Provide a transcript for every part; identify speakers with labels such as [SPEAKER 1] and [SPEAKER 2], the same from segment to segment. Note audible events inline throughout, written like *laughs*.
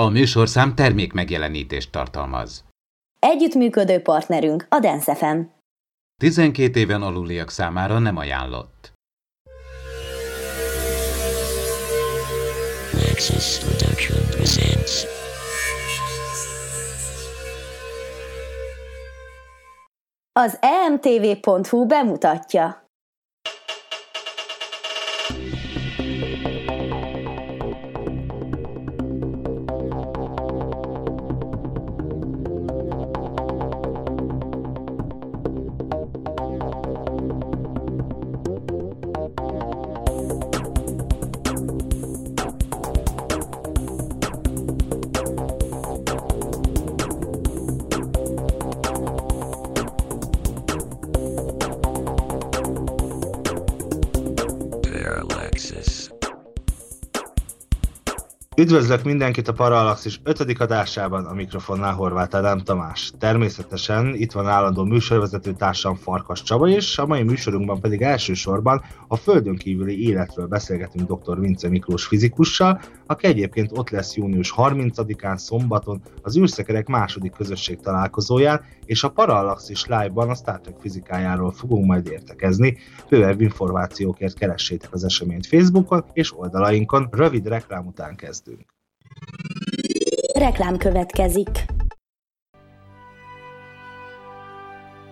[SPEAKER 1] A műsorszám termék megjelenítést tartalmaz.
[SPEAKER 2] Együttműködő partnerünk a Dance FM.
[SPEAKER 1] 12 éven aluliak számára nem ajánlott. Nexus Production presents
[SPEAKER 2] Az emtv.hu bemutatja.
[SPEAKER 3] Üdvözlök mindenkit a Parallaxis 5. adásában, a mikrofonnál Horváth Ádám Tamás. Természetesen itt van állandó műsorvezető társam Farkas Csaba is, a mai műsorunkban pedig elsősorban a Földön kívüli életről beszélgetünk dr. Vince Miklós fizikussal, aki egyébként ott lesz június 30-án szombaton az űrszekerek második közösség találkozóján, és a Parallaxis Live-ban a Star Trek fizikájáról fogunk majd értekezni. Bővebb információkért keressétek az eseményt Facebookon és oldalainkon. Rövid reklám után kezdünk.
[SPEAKER 2] Reklám következik.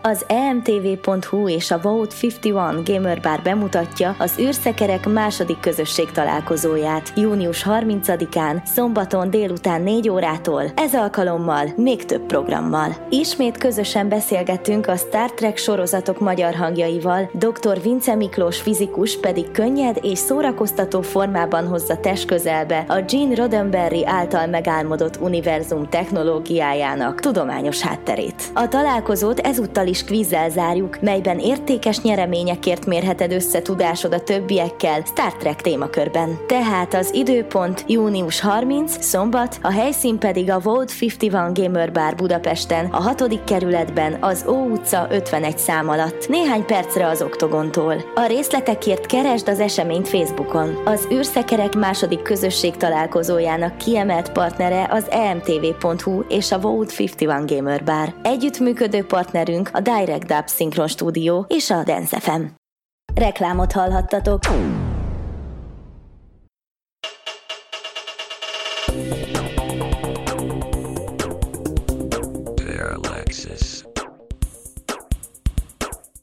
[SPEAKER 2] Az emtv.hu és a Vote 51 Gamer Bar bemutatja az űrszekerek második közösség találkozóját június 30-án, szombaton délután 4 órától, ez alkalommal még több programmal. Ismét közösen beszélgetünk a Star Trek sorozatok magyar hangjaival, dr. Vince Miklós fizikus pedig könnyed és szórakoztató formában hozza test közelbe a Gene Roddenberry által megálmodott univerzum technológiájának tudományos hátterét. A találkozót ezúttal is is kvízzel zárjuk, melyben értékes nyereményekért mérheted össze tudásod a többiekkel Star Trek témakörben. Tehát az időpont június 30, szombat, a helyszín pedig a Vault 51 Gamer Bar Budapesten, a 6. kerületben, az Ó utca 51 szám alatt, néhány percre az oktogontól. A részletekért keresd az eseményt Facebookon. Az űrszekerek második közösség találkozójának kiemelt partnere az emtv.hu és a Vault 51 Gamer Bar. Együttműködő partnerünk a Direct Dub Synchron Studio és a Dance FM. Reklámot hallhattatok.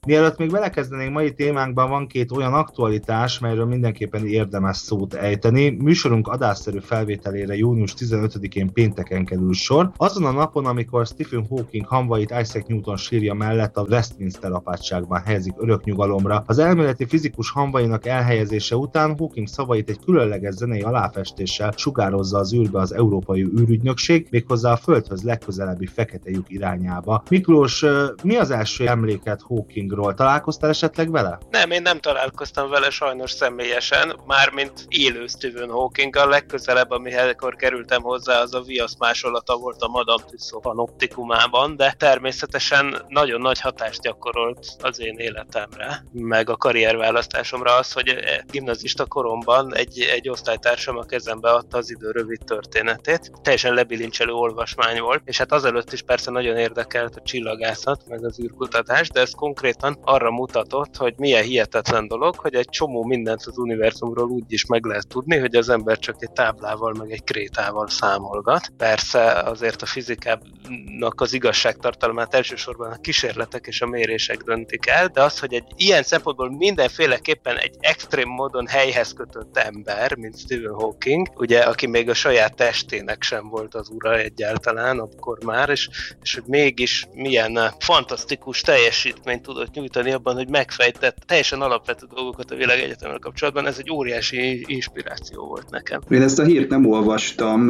[SPEAKER 3] Mielőtt még belekezdenénk mai témánkban, van két olyan aktualitás, melyről mindenképpen érdemes szót ejteni. Műsorunk adásszerű felvételére június 15-én pénteken kerül sor. Azon a napon, amikor Stephen Hawking hamvait Isaac Newton sírja mellett a Westminster apátságban helyezik öröknyugalomra. Az elméleti fizikus hamvainak elhelyezése után Hawking szavait egy különleges zenei aláfestéssel sugározza az űrbe az Európai űrügynökség, méghozzá a Földhöz legközelebbi fekete lyuk irányába. Miklós, mi az első emléket Hawking Hawkingról. Találkoztál esetleg vele?
[SPEAKER 4] Nem, én nem találkoztam vele sajnos személyesen, mármint élő Stephen Hawkinggal. Legközelebb, amihez akkor kerültem hozzá, az a viasz másolata volt a Madame Tussauds panoptikumában, de természetesen nagyon nagy hatást gyakorolt az én életemre, meg a karrierválasztásomra az, hogy gimnazista koromban egy, egy osztálytársam a kezembe adta az idő rövid történetét. Teljesen lebilincselő olvasmány volt, és hát azelőtt is persze nagyon érdekelt a csillagászat, meg az űrkutatás, de ez konkrét konkrétan arra mutatott, hogy milyen hihetetlen dolog, hogy egy csomó mindent az univerzumról úgy is meg lehet tudni, hogy az ember csak egy táblával, meg egy krétával számolgat. Persze azért a fizikának az igazságtartalmát elsősorban a kísérletek és a mérések döntik el, de az, hogy egy ilyen szempontból mindenféleképpen egy extrém módon helyhez kötött ember, mint Stephen Hawking, ugye, aki még a saját testének sem volt az ura egyáltalán akkor már, és, és hogy mégis milyen fantasztikus teljesítményt tudott nyújtani abban, hogy megfejtett teljesen alapvető dolgokat a világegyetemmel kapcsolatban, ez egy óriási inspiráció volt nekem.
[SPEAKER 5] Én ezt a hírt nem olvastam.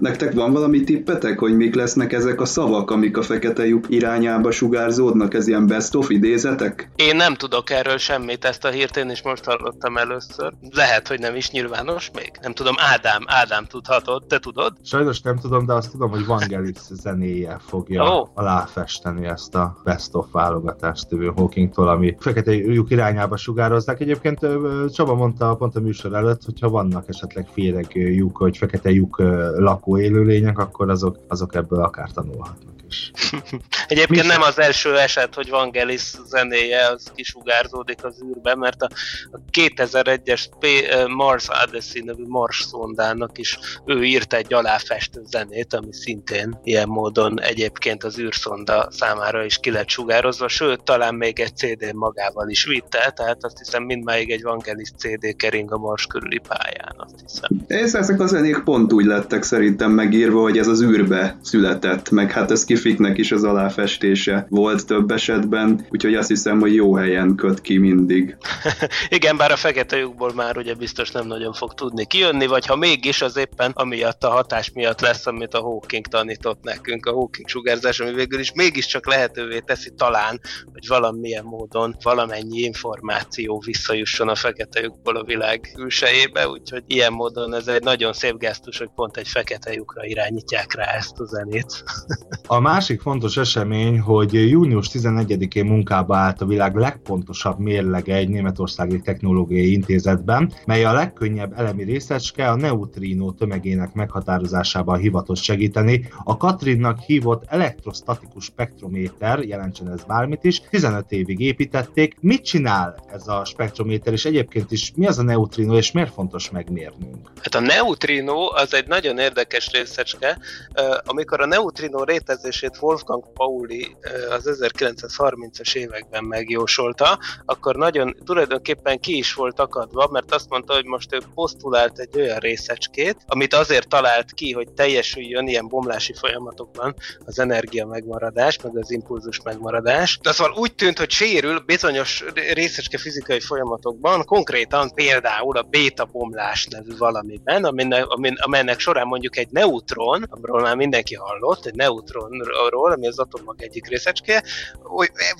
[SPEAKER 5] Nektek van valami tippetek, hogy mik lesznek ezek a szavak, amik a fekete lyuk irányába sugárzódnak? Ez ilyen best of idézetek?
[SPEAKER 4] Én nem tudok erről semmit, ezt a hírt én is most hallottam először. Lehet, hogy nem is nyilvános még. Nem tudom, Ádám, Ádám tudhatod, te tudod?
[SPEAKER 3] Sajnos nem tudom, de azt tudom, hogy Vangelis zenéje fogja oh. aláfesteni ezt a best of válogatást tövő Hawkingtól, ami fekete lyuk irányába sugároznak. Egyébként Csaba mondta pont a műsor előtt, hogyha vannak esetleg féreg lyuk, vagy fekete lyuk lakó élőlények, akkor azok, azok ebből akár tanulhatnak is. *laughs*
[SPEAKER 4] Egyébként nem az első eset, hogy Vangelis zenéje az kisugárzódik az űrbe, mert a, a 2001-es Mars Odyssey nevű Mars szondának is ő írt egy aláfestő zenét, ami szintén ilyen módon egyébként az űrszonda számára is ki lett sugározva, sőt, talán még egy CD magával is vitte, tehát azt hiszem mindmáig egy Vangelis CD kering a Mars körüli pályán, azt hiszem.
[SPEAKER 5] És ezek a zenék pont úgy lettek szerintem megírva, hogy ez az űrbe született, meg hát ez kifiknek is az aláfestése volt több esetben, úgyhogy azt hiszem, hogy jó helyen köt ki mindig. *laughs*
[SPEAKER 4] Igen, bár a fekete lyukból már ugye biztos nem nagyon fog tudni kijönni, vagy ha mégis, az éppen amiatt a hatás miatt lesz, amit a Hawking tanított nekünk, a Hawking sugárzás, ami végül is mégiscsak lehetővé teszi talán, hogy valamilyen módon valamennyi információ visszajusson a fekete lyukból a világ külsejébe, úgyhogy ilyen módon ez egy nagyon szép gesztus, hogy pont egy fekete lyukra irányítják rá ezt a zenét. *laughs*
[SPEAKER 3] A másik fontos esemény, hogy június 11-én munkába állt a világ legpontosabb mérlege egy németországi technológiai intézetben, mely a legkönnyebb elemi részecske a neutrino tömegének meghatározásában hivatott segíteni. A Katrinnak hívott elektrostatikus spektrométer, jelentsen ez bármit is, 15 évig építették. Mit csinál ez a spektrométer, és egyébként is mi az a neutrino, és miért fontos megmérnünk?
[SPEAKER 4] Hát a neutrino az egy nagyon érdekes részecske. Amikor a neutrino létezését Wolfgang Pauli az 1930-as években megjósolta, akkor nagyon tulajdonképpen ki is volt akadva, mert azt mondta, hogy most ő posztulált egy olyan részecskét, amit azért talált ki, hogy teljesüljön ilyen bomlási folyamatokban az energia megmaradás, meg az impulzus megmaradás. De szóval úgy tűnt, hogy sérül bizonyos részecske fizikai folyamatokban, konkrétan például a béta bomlás nevű valamiben, amelynek során mondjuk egy neutron, amiről már mindenki hallott, egy neutronról, ami az atommag egyik részecske,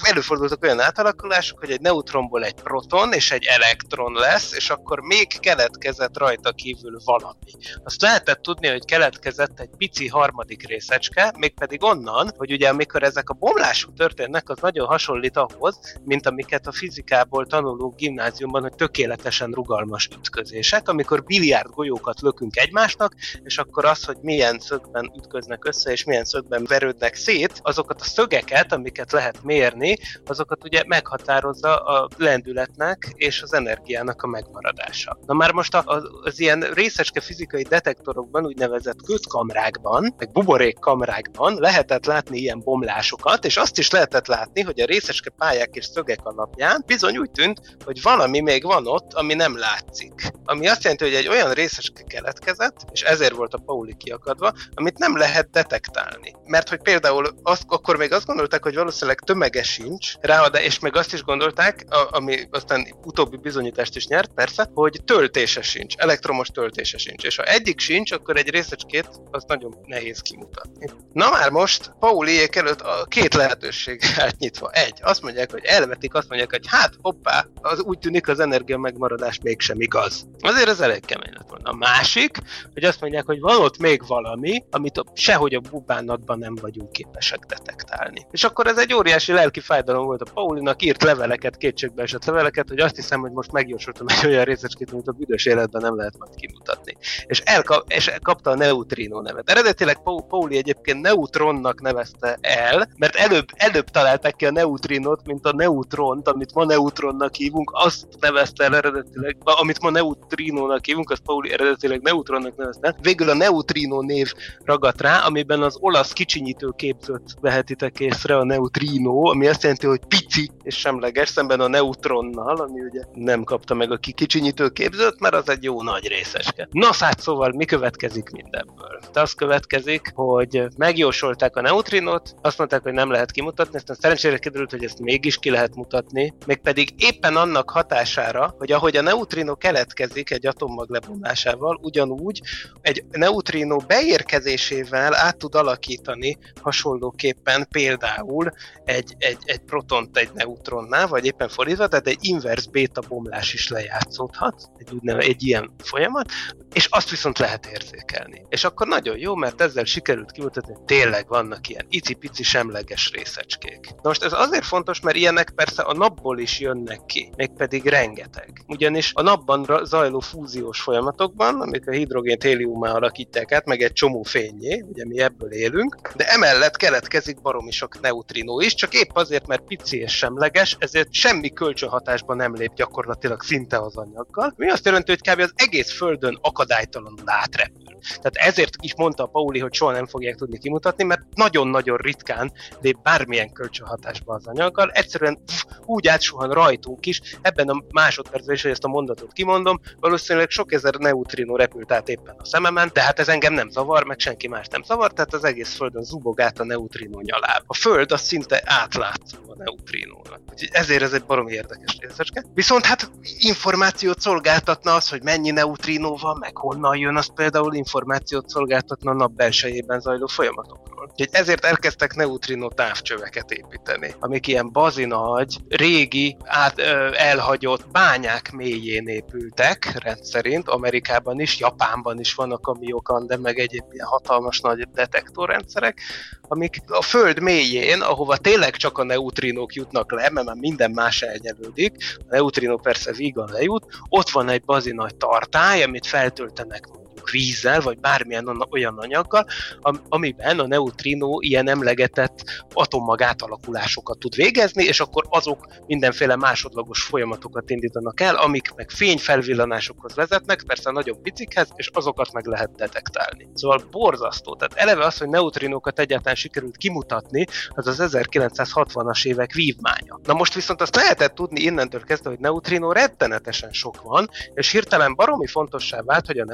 [SPEAKER 4] előfordultak olyan átalakulások, hogy egy neutronból egy proton és egy elektron lesz, és akkor még keletkezett rajta kívül valami. Azt lehetett tudni, hogy keletkezett egy pici harmadik részecske, mégpedig onnan, hogy ugye amikor ezek a bomlások történnek, az nagyon hasonlít ahhoz, mint amiket a fizikából tanulunk gimnáziumban, hogy tökéletesen rugalmas ütközések, amikor biliárd golyókat lökünk egymásnak, és akkor az, hogy milyen szögben ütköznek össze, és milyen szögben verődnek szét, azokat a szögeket, amiket lehet mérni, azokat ugye meghatározza a lendületnek és az energiának a megmaradása. Na már most az, az ilyen részecske fizikai detektorokban, úgynevezett kötkamrákban, meg buborékkamrákban lehetett látni ilyen bomlásokat, és azt is lehetett látni, hogy a részecske pályák és szögek alapján bizony úgy tűnt, hogy valami még van ott, ami nem látszik. Ami azt jelenti, hogy egy olyan részecske keletkezett, és ezért volt a Pauli kiakadva, amit nem lehet detektálni. Mert hogy például azt, akkor még azt gondolták, hogy valószínűleg tömege sincs, rá, de és meg azt is gondolták, ami aztán utóbbi bizonyítást is nyert, persze, hogy töltése sincs, elektromos töltése sincs. És ha egyik sincs, akkor egy részecskét az nagyon nehéz kimutatni. Na már most Pauliék előtt a két lehetőség *laughs* állt nyitva. Egy, azt mondják, hogy elvetik, azt mondják, hogy hát hoppá, az úgy tűnik az energia megmaradás mégsem igaz. Azért ez elég kemény lett volna. A másik, hogy azt mondják, hogy van ott még valami, amit a, sehogy a bubánatban nem vagyunk képesek detektálni. És akkor ez egy óriási lelki fájdalom volt a Paulinak, írt leveleket, kétségbe esett leveleket, hogy azt hiszem, hogy most megjósoltam egy olyan részecskét, amit a büdös életben nem lehet majd kimutatni. És, elkap, és kapta a neutrino nevet. Eredetileg Pauli egyébként neutronnak nevezte el, mert előbb, előbb találták ki a neutrinot, mint a neutront, amit ma neutronnak hívunk, azt nevezte el eredetileg, amit ma neutrinónak hívunk, azt Pauli eredetileg neutronnak nevezte. Végül a neutrino név ragadt rá, amiben az olasz kicsinyítő képzőt vehetitek észre, a neutrino, ami azt jelenti, hogy pici és semleges, szemben a neutronnal, ami ugye nem kapta meg a kicsinyítő képzőt, mert az egy jó nagy részeske. Na hát szóval mi következik mindebből? De az következik, hogy megjósolták a neutrinot, azt mondták, hogy nem lehet kimutatni, aztán szerencsére kiderült, hogy ezt mégis ki lehet mutatni, mégpedig éppen annak hatására, hogy ahogy a neutrino keletkezik egy atommag lebomlásával, ugyanúgy egy neutrino beérkezésével át tud alakítani hasonlóképpen például egy, egy, egy protont egy neutronnál, vagy éppen fordítva, tehát egy inverse beta bomlás is lejátszódhat, egy, úgynevezett, egy ilyen folyamat, és azt viszont lehet érzékelni. És akkor nagyon jó, mert ezzel sikerült kimutatni, hogy tényleg vannak ilyen icipici semleges részecskék. Na most ez azért fontos, mert ilyenek persze a napból is jönnek ki, mégpedig rengeteg. Ugyanis a napban zajló fúziós folyamatokban, amik a hidrogént héliummá alakítják át, meg egy csomó fényé, ugye mi ebből élünk, de emellett keletkezik baromi sok neutrinó is, csak épp azért, mert pici és semleges, ezért semmi kölcsönhatásban nem lép gyakorlatilag szinte az anyaggal. Mi azt jelenti, hogy kb. az egész Földön akadálytalanul átrepül. Tehát ezért is mondta a Pauli, hogy soha nem fogják tudni kimutatni, mert nagyon-nagyon ritkán lép bármilyen kölcsönhatásba az anyaggal. Egyszerűen pff, úgy átsuhan rajtunk is, ebben a másodpercben is, hogy ezt a mondatot kimondom, valószínűleg sok ezer neutrino repült át éppen a szememen, de hát ez engem nem zavar, meg senki más nem zavar, tehát az egész Földön zubog át a neutrino nyaláb. A Föld az szinte átlátszó a neutrinónak. Úgyhogy ezért ez egy baromi érdekes részecske. Viszont hát információt szolgáltatna az, hogy mennyi neutrino van, meg honnan jön, az például információt szolgáltatna a nap belsejében zajló folyamatokról. Úgyhogy ezért elkezdtek neutrino távcsöveket építeni, amik ilyen bazinagy, régi, át, ö, elhagyott bányák mélyén épültek rendszerint, Amerikában is, Japánban is vannak a miokande, meg egyéb ilyen hatalmas nagy detektorrendszerek, amik a föld mélyén, ahova tényleg csak a neutrinók jutnak le, mert már minden más elnyelődik, a neutrinó persze vígan lejut, ott van egy bazi nagy tartály, amit feltöltenek vízzel, vagy bármilyen olyan anyaggal, amiben a neutrino ilyen emlegetett atommag átalakulásokat tud végezni, és akkor azok mindenféle másodlagos folyamatokat indítanak el, amik meg fényfelvillanásokhoz vezetnek, persze nagyon picikhez, és azokat meg lehet detektálni. Szóval borzasztó. Tehát eleve az, hogy neutrinókat egyáltalán sikerült kimutatni, az az 1960-as évek vívmánya. Na most viszont azt lehetett tudni innentől kezdve, hogy neutrino rettenetesen sok van, és hirtelen baromi fontossá vált, hogy a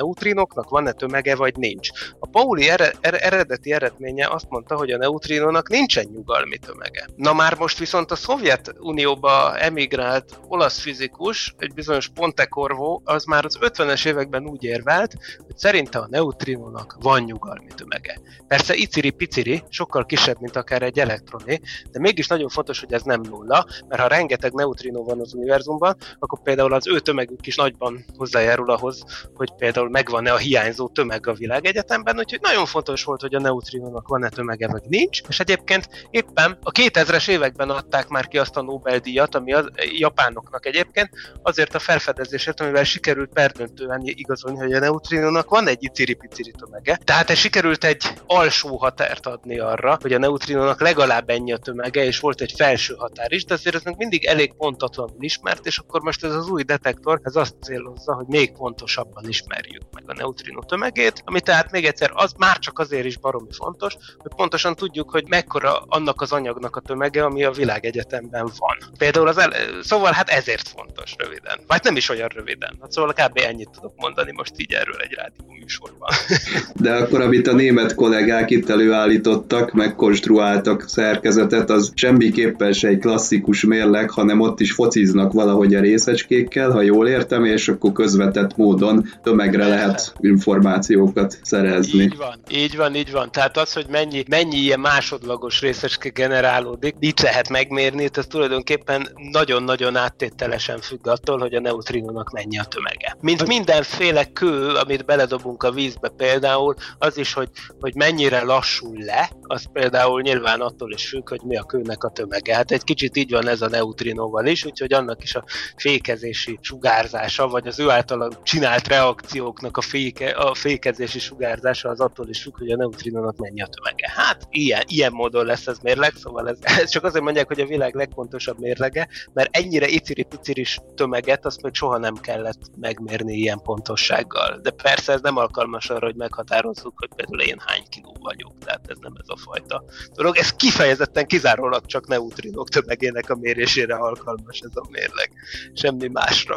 [SPEAKER 4] neutrinoknak van-e tömege vagy nincs. A Pauli er- er- eredeti eredménye azt mondta, hogy a neutrinónak nincsen nyugalmi tömege. Na már most viszont a Szovjetunióba emigrált olasz fizikus, egy bizonyos Ponte Corvo, az már az 50-es években úgy érvelt, hogy szerinte a neutrinónak van nyugalmi tömege. Persze iciri-piciri, sokkal kisebb, mint akár egy elektroné, de mégis nagyon fontos, hogy ez nem nulla, mert ha rengeteg neutrinó van az univerzumban, akkor például az ő tömegük is nagyban hozzájárul ahhoz, hogy például megvan-e a hiányzó tömeg a világegyetemben, úgyhogy nagyon fontos volt, hogy a neutrinónak van-e tömege, vagy nincs, és egyébként éppen a 2000-es években adták már ki azt a Nobel-díjat, ami a japánoknak egyébként, azért a felfedezésért, amivel sikerült perdöntően igazolni, hogy a neutrinónak van egy iciri-piciri tömege. Tehát ez sikerült egy alsó határt adni arra, hogy a neutrinónak legalább ennyi a tömege, és volt egy felső határ is, de azért ez mindig elég pontatlanul ismert, és akkor most ez az új detektor, ez azt célozza, hogy még pontosabban ismerjük meg a neutrinó tömegét, ami tehát még egyszer az már csak azért is baromi fontos, hogy pontosan tudjuk, hogy mekkora annak az anyagnak a tömege, ami a világegyetemben van. Például az el, szóval hát ezért fontos röviden. Vagy nem is olyan röviden. Hát szóval kb. ennyit tudok mondani most így erről egy rádió műsorban. *laughs*
[SPEAKER 5] De akkor, amit a német kollégák itt előállítottak, megkonstruáltak szerkezetet, az semmiképpen se egy klasszikus mérleg, hanem ott is fociznak valahogy a részecskékkel, ha jól értem, és akkor közvetett módon tömegre lehet információkat szerezni.
[SPEAKER 4] Így van, így van, így van. Tehát az, hogy mennyi, mennyi ilyen másodlagos részecske generálódik, itt lehet megmérni, ez tulajdonképpen nagyon-nagyon áttételesen függ attól, hogy a neutrinónak mennyi a tömege. Mint mindenféle kő, amit beledobunk a vízbe például, az is, hogy, hogy mennyire lassul le, az például nyilván attól is függ, hogy mi a kőnek a tömege. Hát egy kicsit így van ez a neutrinóval is, úgyhogy annak is a fékezési sugárzása, vagy az ő által csinált reakcióknak a, féke, a fékezési sugárzása az attól is függ, hogy a neutrinónak mennyi a tömege. Hát ilyen, ilyen módon lesz ez mérleg, szóval ez, *laughs* ez csak azért mondják, hogy a világ legfontosabb mérlege, mert ennyire iciri-piciris tömeget azt még soha nem kellett megmérni ilyen pontossággal. De persze ez nem alkalmas arra, hogy meghatározzuk, hogy például én hány kiló vagyok, tehát ez nem ez a fajta dolog. Ez kifejezetten kizárólag csak neutrinok tömegének a mérésére alkalmas ez a mérleg, semmi másra.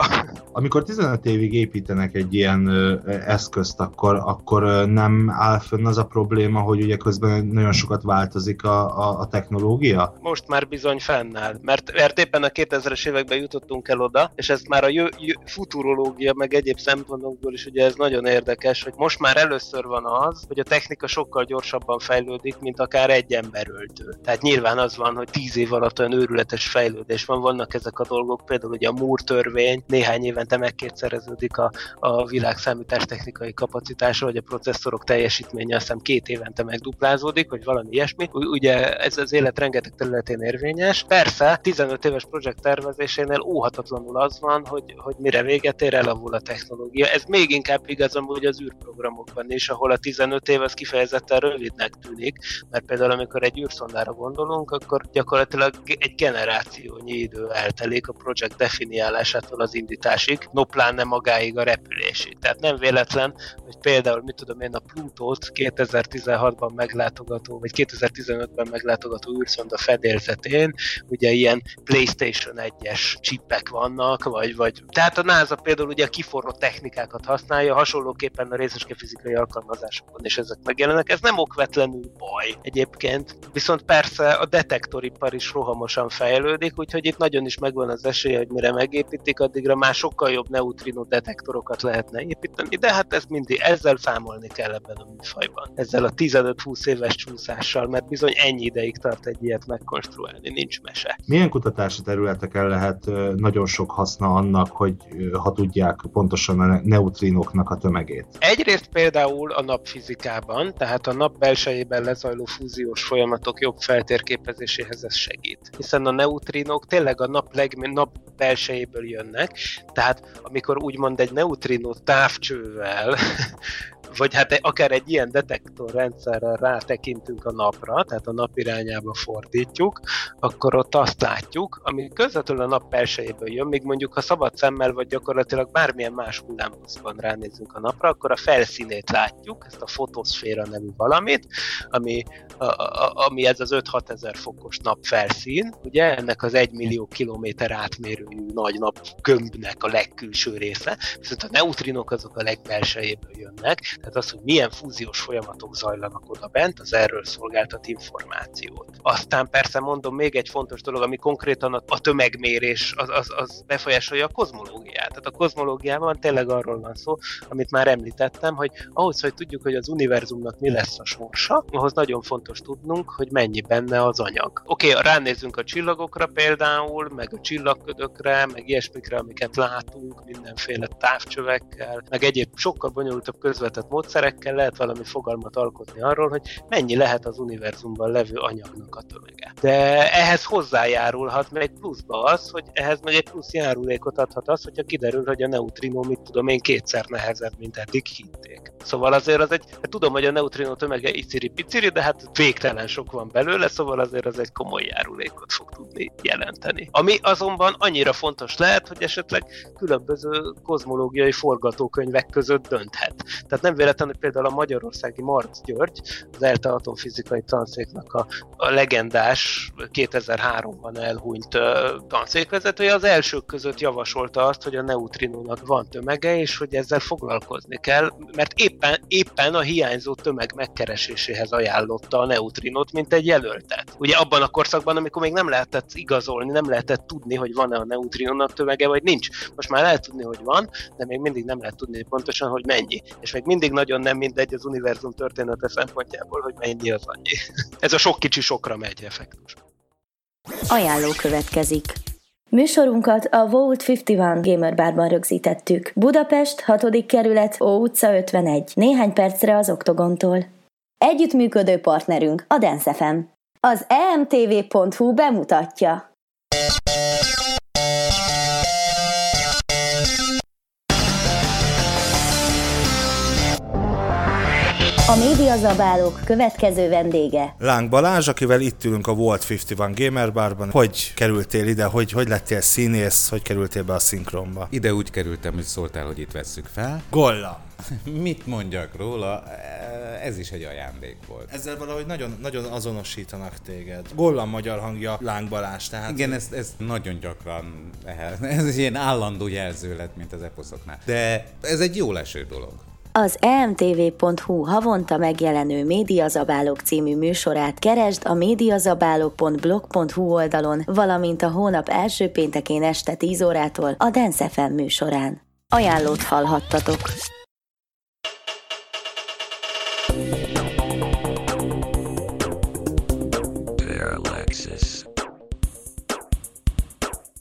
[SPEAKER 3] Amikor 15 évig építenek egy ilyen közt, akkor, akkor nem áll fönn az a probléma, hogy ugye közben nagyon sokat változik a, a, a technológia?
[SPEAKER 4] Most már bizony fennáll, mert, mert éppen a 2000-es években jutottunk el oda, és ezt már a jö, jö, futurológia, meg egyéb szempontokból is ugye ez nagyon érdekes, hogy most már először van az, hogy a technika sokkal gyorsabban fejlődik, mint akár egy emberöltő. Tehát nyilván az van, hogy tíz év alatt olyan őrületes fejlődés van, vannak ezek a dolgok, például ugye a Moore törvény, néhány évente megkétszereződik a, a világ technikai kapacitása, hogy a processzorok teljesítménye azt hiszem két évente megduplázódik, vagy valami ilyesmi. Ugye ez az élet rengeteg területén érvényes. Persze, 15 éves projekt tervezésénél óhatatlanul az van, hogy, hogy mire véget ér, elavul a technológia. Ez még inkább igaz amúgy az űrprogramokban is, ahol a 15 év az kifejezetten rövidnek tűnik, mert például amikor egy űrszondára gondolunk, akkor gyakorlatilag egy generációnyi idő eltelik a projekt definiálásától az indításig, no pláne magáig a repülésig. Tehát nem véletlen, hogy például, mit tudom én, a Plutót 2016-ban meglátogató, vagy 2015-ben meglátogató űrszonda fedélzetén, ugye ilyen PlayStation 1-es csipek vannak, vagy, vagy tehát a NASA például ugye a kiforró technikákat használja, hasonlóképpen a részeske fizikai alkalmazásokon is ezek megjelennek. Ez nem okvetlenül baj egyébként, viszont persze a detektoripar is rohamosan fejlődik, úgyhogy itt nagyon is megvan az esélye, hogy mire megépítik, addigra már sokkal jobb neutrino detektorokat lehetne építeni, de hát ez mindig, ezzel számolni kell ebben a műfajban. Ezzel a 15-20 éves csúszással, mert bizony ennyi ideig tart egy ilyet megkonstruálni, nincs mese.
[SPEAKER 3] Milyen kutatási területeken lehet nagyon sok haszna annak, hogy ha tudják pontosan a neutrinoknak a tömegét?
[SPEAKER 4] Egyrészt például a napfizikában, tehát a nap belsejében lezajló fúziós folyamatok jobb feltérképezéséhez ez segít. Hiszen a neutrinok tényleg a nap, leg, nap belsejéből jönnek, tehát amikor úgymond egy neutrino távcsővel general *laughs* vagy hát akár egy ilyen detektorrendszerrel rátekintünk a napra, tehát a nap irányába fordítjuk, akkor ott azt látjuk, ami közvetlenül a nap belsejéből jön, még mondjuk ha szabad szemmel, vagy gyakorlatilag bármilyen más hullámhosszban ránézünk a napra, akkor a felszínét látjuk, ezt a fotoszféra nevű valamit, ami, a, a, ami ez az 5-6 ezer fokos nap felszín, ugye? Ennek az 1 millió kilométer átmérőjű nagy nap gömbnek a legkülső része, viszont a neutrinok azok a legbelsejéből jönnek, tehát az, hogy milyen fúziós folyamatok zajlanak oda bent, az erről szolgáltat információt. Aztán persze mondom még egy fontos dolog, ami konkrétan a, tömegmérés az, az, az befolyásolja a kozmológiát. Tehát a kozmológiában tényleg arról van szó, amit már említettem, hogy ahhoz, hogy tudjuk, hogy az univerzumnak mi lesz a sorsa, ahhoz nagyon fontos tudnunk, hogy mennyi benne az anyag. Oké, okay, ránézünk a csillagokra például, meg a csillagködökre, meg ilyesmikre, amiket látunk, mindenféle távcsövekkel, meg egyéb sokkal bonyolultabb közvetett módszerekkel lehet valami fogalmat alkotni arról, hogy mennyi lehet az univerzumban levő anyagnak a tömege. De ehhez hozzájárulhat meg pluszba az, hogy ehhez meg egy plusz járulékot adhat az, hogyha kiderül, hogy a neutrinó, mit tudom én, kétszer nehezebb, mint eddig hitték. Szóval azért az egy, hát tudom, hogy a neutrinó tömege iciri-piciri, de hát végtelen sok van belőle, szóval azért az egy komoly járulékot fog tudni jelenteni. Ami azonban annyira fontos lehet, hogy esetleg különböző kozmológiai forgatókönyvek között dönthet. Tehát nem véletlenül például a magyarországi Marc György, az ELTE atomfizikai tanszéknak a, a legendás 2003-ban elhunyt tanszékvezetője az elsők között javasolta azt, hogy a neutrinónak van tömege, és hogy ezzel foglalkozni kell, mert éppen, éppen a hiányzó tömeg megkereséséhez ajánlotta a neutrinót, mint egy jelöltet. Ugye abban a korszakban, amikor még nem lehetett igazolni, nem lehetett tudni, hogy van-e a neutrinónak tömege, vagy nincs. Most már lehet tudni, hogy van, de még mindig nem lehet tudni pontosan, hogy mennyi. És még mindig nagyon nem mindegy az univerzum története szempontjából, hogy mennyi az annyi. *laughs* Ez a sok kicsi sokra megy effektus.
[SPEAKER 2] Ajánló következik. Műsorunkat a Vault 51 Gamer Barban rögzítettük. Budapest, 6. kerület, Ó utca 51, néhány percre az Oktogontól. Együttműködő partnerünk a Dance FM. Az emtv.hu bemutatja. A médiazabálók következő vendége.
[SPEAKER 6] Láng Balázs, akivel itt ülünk a Volt 51 Gamer Barban. Hogy kerültél ide, hogy, hogy lettél színész, hogy kerültél be a szinkronba?
[SPEAKER 1] Ide úgy kerültem, hogy szóltál, hogy itt vesszük fel.
[SPEAKER 6] Golla. *laughs*
[SPEAKER 1] Mit mondjak róla? Ez is egy ajándék volt.
[SPEAKER 6] Ezzel valahogy nagyon, nagyon azonosítanak téged. Gollan magyar hangja Láng Balázs, tehát...
[SPEAKER 1] Igen, ez, ez nagyon gyakran, *laughs* ez egy ilyen állandó jelző lett, mint az eposzoknál. De ez egy jó leső dolog
[SPEAKER 2] Az emtv.hu havonta megjelenő Médiazabálók című műsorát keresd a médiazabálók.blog.hu oldalon, valamint a hónap első péntekén este 10 órától a Dance FM műsorán. Ajánlót hallhattatok!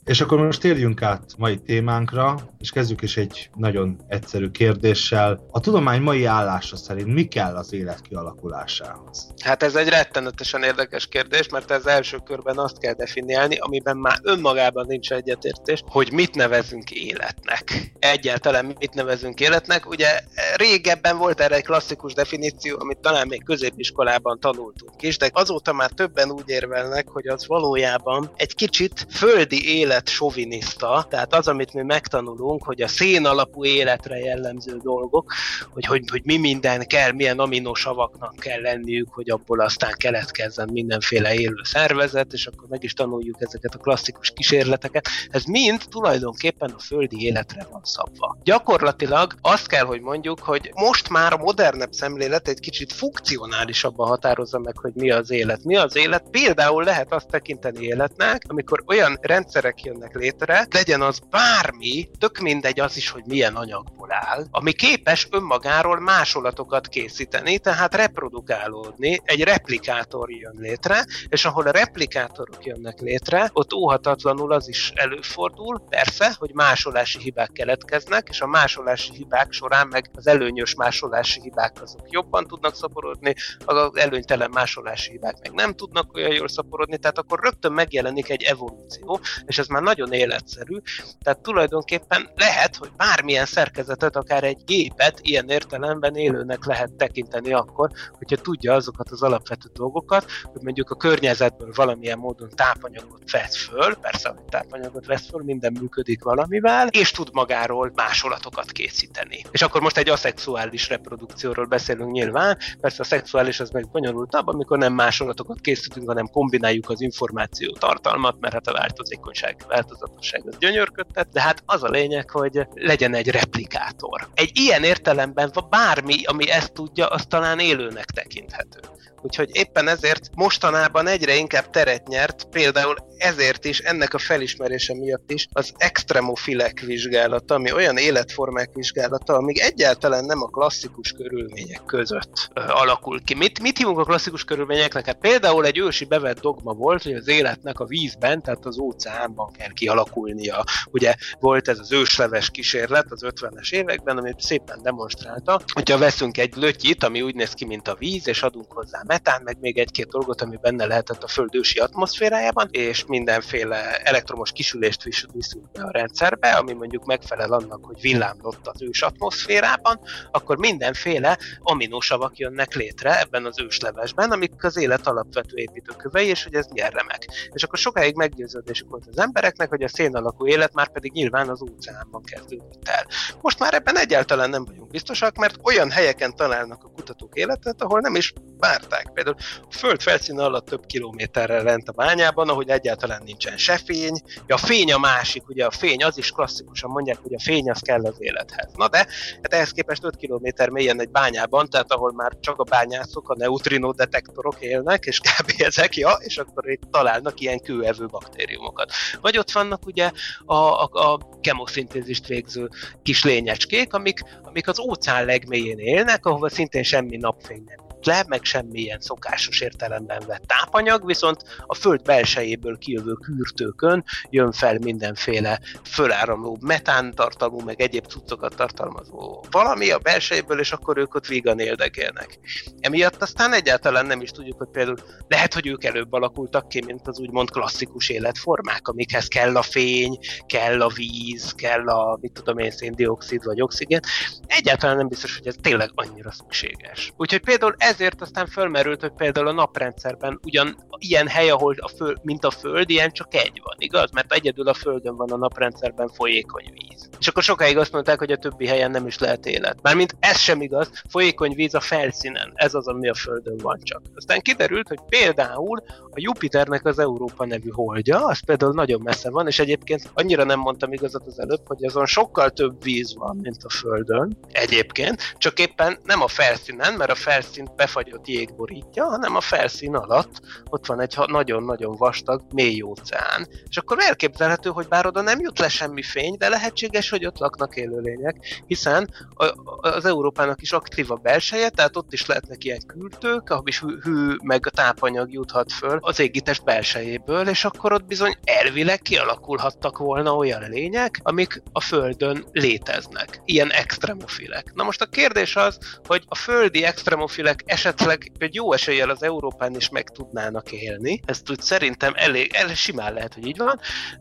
[SPEAKER 3] És akkor most térjünk át mai témánkra, és kezdjük is egy nagyon egyszerű kérdéssel. A tudomány mai állása szerint mi kell az élet kialakulásához?
[SPEAKER 4] Hát ez egy rettenetesen érdekes kérdés, mert ez első körben azt kell definiálni, amiben már önmagában nincs egyetértés, hogy mit nevezünk életnek. Egyáltalán mit nevezünk életnek. Ugye régebben volt erre egy klasszikus definíció, amit talán még középiskolában tanultunk is, de azóta már többen úgy érvelnek, hogy az valójában egy kicsit földi élet élet soviniszta, tehát az, amit mi megtanulunk, hogy a szén alapú életre jellemző dolgok, hogy, hogy, hogy mi minden kell, milyen aminosavaknak kell lenniük, hogy abból aztán keletkezzen mindenféle élő szervezet, és akkor meg is tanuljuk ezeket a klasszikus kísérleteket. Ez mind tulajdonképpen a földi életre van szabva. Gyakorlatilag azt kell, hogy mondjuk, hogy most már a modernebb szemlélet egy kicsit funkcionálisabban határozza meg, hogy mi az élet. Mi az élet? Például lehet azt tekinteni életnek, amikor olyan rendszerek jönnek létre, legyen az bármi, tök mindegy az is, hogy milyen anyagból áll, ami képes önmagáról másolatokat készíteni, tehát reprodukálódni, egy replikátor jön létre, és ahol a replikátorok jönnek létre, ott óhatatlanul az is előfordul, persze, hogy másolási hibák keletkeznek, és a másolási hibák során meg az előnyös másolási hibák azok jobban tudnak szaporodni, az előnytelen másolási hibák meg nem tudnak olyan jól szaporodni, tehát akkor rögtön megjelenik egy evolúció, és ez már nagyon életszerű, tehát tulajdonképpen lehet, hogy bármilyen szerkezetet, akár egy gépet ilyen értelemben élőnek lehet tekinteni akkor, hogyha tudja azokat az alapvető dolgokat, hogy mondjuk a környezetből valamilyen módon tápanyagot vesz föl, persze, hogy tápanyagot vesz föl, minden működik valamivel, és tud magáról másolatokat készíteni. És akkor most egy aszexuális reprodukcióról beszélünk nyilván, persze a szexuális az meg bonyolultabb, amikor nem másolatokat készítünk, hanem kombináljuk az információ tartalmat, mert hát a változékonyság változatosság az gyönyörködtet, de hát az a lényeg, hogy legyen egy replikátor. Egy ilyen értelemben bármi, ami ezt tudja, az talán élőnek tekinthető. Úgyhogy éppen ezért mostanában egyre inkább teret nyert, például ezért is, ennek a felismerése miatt is az extremofilek vizsgálata, ami olyan életformák vizsgálata, amíg egyáltalán nem a klasszikus körülmények között ö, alakul ki. Mit, mit hívunk a klasszikus körülményeknek? Hát például egy ősi bevett dogma volt, hogy az életnek a vízben, tehát az óceánban kell kialakulnia. Ugye volt ez az ősleves kísérlet az 50-es években, ami szépen demonstrálta, hogyha veszünk egy lötyit, ami úgy néz ki, mint a víz, és adunk hozzá metán, meg még egy-két dolgot, ami benne lehetett a föld ősi atmoszférájában, és mindenféle elektromos kisülést viszünk be a rendszerbe, ami mondjuk megfelel annak, hogy villámlott az ős atmoszférában, akkor mindenféle aminosavak jönnek létre ebben az őslevesben, amik az élet alapvető építőkövei, és hogy ez nyerre meg. És akkor sokáig meggyőződésük volt az embereknek, hogy a szén alakú élet már pedig nyilván az óceánban kezdődött el. Most már ebben egyáltalán nem vagyunk biztosak, mert olyan helyeken találnak a kutatók életet, ahol nem is várták. Például a föld felszíne alatt több kilométerrel lent a bányában, ahogy egyáltalán nincsen se fény. Ja, a fény a másik, ugye a fény, az is klasszikusan mondják, hogy a fény az kell az élethez. Na de, hát ehhez képest 5 kilométer mélyen egy bányában, tehát ahol már csak a bányászok, a neutrinó detektorok élnek, és kb. *laughs* ezek, ja, és akkor itt találnak ilyen kőevő baktériumokat. Vagy ott vannak ugye a, a, a kemoszintézist végző kis lényecskék, amik, amik az óceán legmélyén élnek, ahova szintén semmi napfény nem le, meg semmilyen szokásos értelemben vett tápanyag, viszont a föld belsejéből kijövő kürtőkön jön fel mindenféle föláramló metántartalmú, meg egyéb cuccokat tartalmazó valami a belsejéből, és akkor ők ott vígan éldegélnek. Emiatt aztán egyáltalán nem is tudjuk, hogy például lehet, hogy ők előbb alakultak ki, mint az úgymond klasszikus életformák, amikhez kell a fény, kell a víz, kell a, mit tudom én, széndiokszid vagy oxigén. Egyáltalán nem biztos, hogy ez tényleg annyira szükséges. Úgyhogy például ez ezért aztán fölmerült, hogy például a naprendszerben ugyan ilyen hely, ahol a föld, mint a Föld, ilyen csak egy van, igaz? Mert egyedül a Földön van a naprendszerben folyékony víz. És akkor sokáig azt mondták, hogy a többi helyen nem is lehet élet. Mármint ez sem igaz, folyékony víz a felszínen, ez az, ami a Földön van csak. Aztán kiderült, hogy például a Jupiternek az Európa nevű holdja, az például nagyon messze van, és egyébként annyira nem mondtam igazat az előbb, hogy azon sokkal több víz van, mint a Földön. Egyébként, csak éppen nem a felszínen, mert a felszínt befagyott jég borítja, hanem a felszín alatt ott van egy nagyon-nagyon vastag, mély óceán. És akkor elképzelhető, hogy bár oda nem jut le semmi fény, de lehetséges, hogy ott laknak élőlények, hiszen az Európának is aktív a belseje, tehát ott is lehetnek ilyen küldők, ahol is hű, hű meg a tápanyag juthat föl az égitest belsejéből, és akkor ott bizony elvileg kialakulhattak volna olyan lények, amik a Földön léteznek. Ilyen extremofilek. Na most a kérdés az, hogy a földi extremofilek esetleg egy jó eséllyel az Európán is meg tudnának élni. Ezt úgy szerintem elég, elég simán lehet, hogy így van,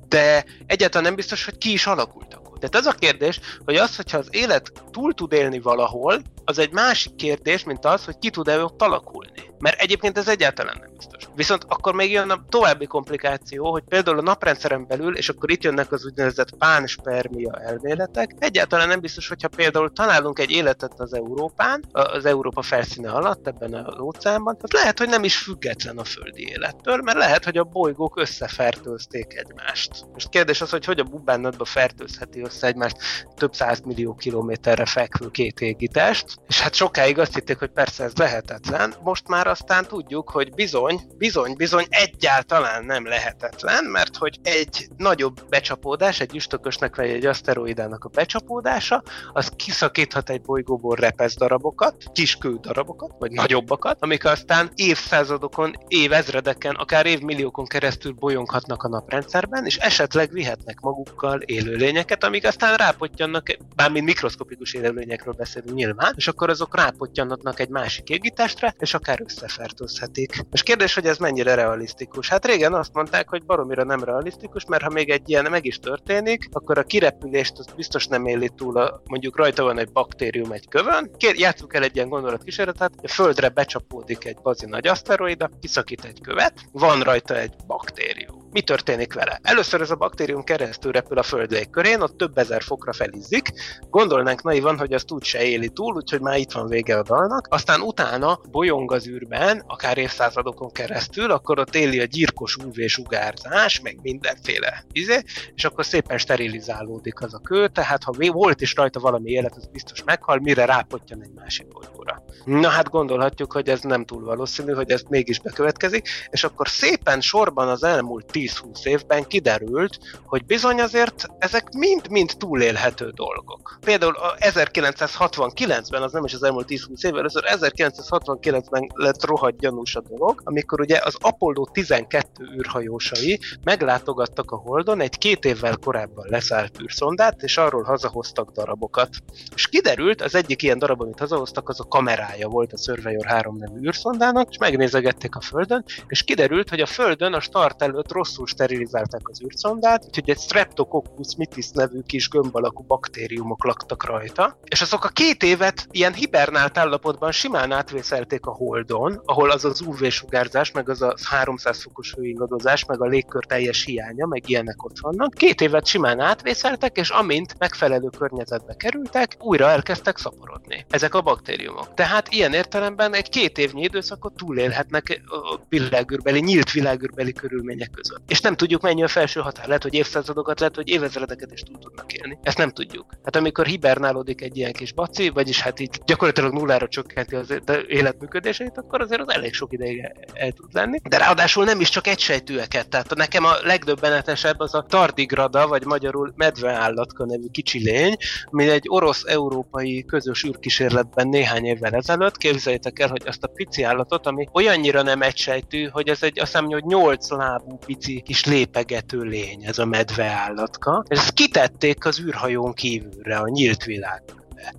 [SPEAKER 4] de egyáltalán nem biztos, hogy ki is alakultak. Tehát ez a kérdés, hogy az, hogyha az élet túl tud élni valahol, az egy másik kérdés, mint az, hogy ki tud-e ott alakulni. Mert egyébként ez egyáltalán nem biztos. Viszont akkor még jön a további komplikáció, hogy például a naprendszeren belül, és akkor itt jönnek az úgynevezett pánspermia elméletek, egyáltalán nem biztos, hogyha például találunk egy életet az Európán, az Európa felszíne alatt, ebben az óceánban, az lehet, hogy nem is független a földi élettől, mert lehet, hogy a bolygók összefertőzték egymást. Most kérdés az, hogy hogy a bubánatba fertőzheti össze egymást több száz millió kilométerre fekvő két égitest, és hát sokáig azt hitték, hogy persze ez lehetetlen, most már aztán tudjuk, hogy bizony, bizony, bizony egyáltalán nem lehetetlen, mert hogy egy nagyobb becsapódás, egy üstökösnek vagy egy aszteroidának a becsapódása, az kiszakíthat egy bolygóból repesz darabokat, kiskő darabokat, vagy nagyobbakat, amik aztán évszázadokon, évezredeken, akár évmilliókon keresztül bolyonghatnak a naprendszerben, és esetleg vihetnek magukkal élőlényeket, amik aztán rápottyannak, bármint mikroszkopikus élőlényekről beszélünk nyilván, és akkor azok rápottyannak egy másik égitestre, és akár összefertőzhetik. És kérdés, hogy ez mennyire realisztikus? Hát régen azt mondták, hogy baromira nem realisztikus, mert ha még egy ilyen meg is történik, akkor a kirepülést az biztos nem éli túl, a, mondjuk rajta van egy baktérium egy kövön. Kér, játsszuk el egy ilyen gondolatkísérletet, a földre becsapódik egy bazi nagy aszteroida, kiszakít egy követ, van rajta egy baktérium mi történik vele? Először ez a baktérium keresztül repül a Föld légkörén, ott több ezer fokra felizzik, gondolnánk naivan, hogy azt úgy se éli túl, úgyhogy már itt van vége a dalnak, aztán utána bolyong az űrben, akár évszázadokon keresztül, akkor ott éli a gyirkos UV-sugárzás, meg mindenféle izé, és akkor szépen sterilizálódik az a kő, tehát ha volt is rajta valami élet, az biztos meghal, mire rápottyan egy másik bolygóra. Na hát gondolhatjuk, hogy ez nem túl valószínű, hogy ez mégis bekövetkezik, és akkor szépen sorban az elmúlt 10-20 évben kiderült, hogy bizony azért ezek mind-mind túlélhető dolgok. Például 1969-ben, az nem is az elmúlt 10-20 évvel, először 1969-ben lett rohadt gyanús a dolog, amikor ugye az Apollo 12 űrhajósai meglátogattak a Holdon egy két évvel korábban leszállt űrszondát, és arról hazahoztak darabokat. És kiderült, az egyik ilyen darab, amit hazahoztak, az a kamerája volt a Surveyor 3 nevű űrszondának, és megnézegették a Földön, és kiderült, hogy a Földön a start előtt rossz rosszul sterilizálták az űrszondát, úgyhogy egy Streptococcus mitis nevű kis gömb alakú baktériumok laktak rajta, és azok a két évet ilyen hibernált állapotban simán átvészelték a Holdon, ahol az az UV-sugárzás, meg az a 300 fokos hőingadozás, meg a légkör teljes hiánya, meg ilyenek ott vannak. Két évet simán átvészeltek, és amint megfelelő környezetbe kerültek, újra elkezdtek szaporodni ezek a baktériumok. Tehát ilyen értelemben egy két évnyi időszakot túlélhetnek a világűrbeli, nyílt világűrbeli körülmények között. És nem tudjuk mennyi a felső határ. Lehet, hogy évszázadokat, lehet, hogy évezredeket is túl tudnak élni. Ezt nem tudjuk. Hát amikor hibernálódik egy ilyen kis baci, vagyis hát így gyakorlatilag nullára csökkenti az életműködését, akkor azért az elég sok ideig el tud lenni. De ráadásul nem is csak egysejtűeket. Tehát nekem a legdöbbenetesebb az a tardigrada, vagy magyarul medveállatka nevű kicsi lény, ami egy orosz-európai közös űrkísérletben néhány évvel ezelőtt, képzeljétek el, hogy azt a pici állatot, ami olyannyira nem egysejtű, hogy ez egy azt hiszem, hogy 8 lábú pici pici kis lépegető lény, ez a medve állatka. És ezt kitették az űrhajón kívülre, a nyílt világ.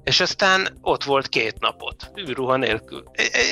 [SPEAKER 4] És aztán ott volt két napot, űrruha nélkül.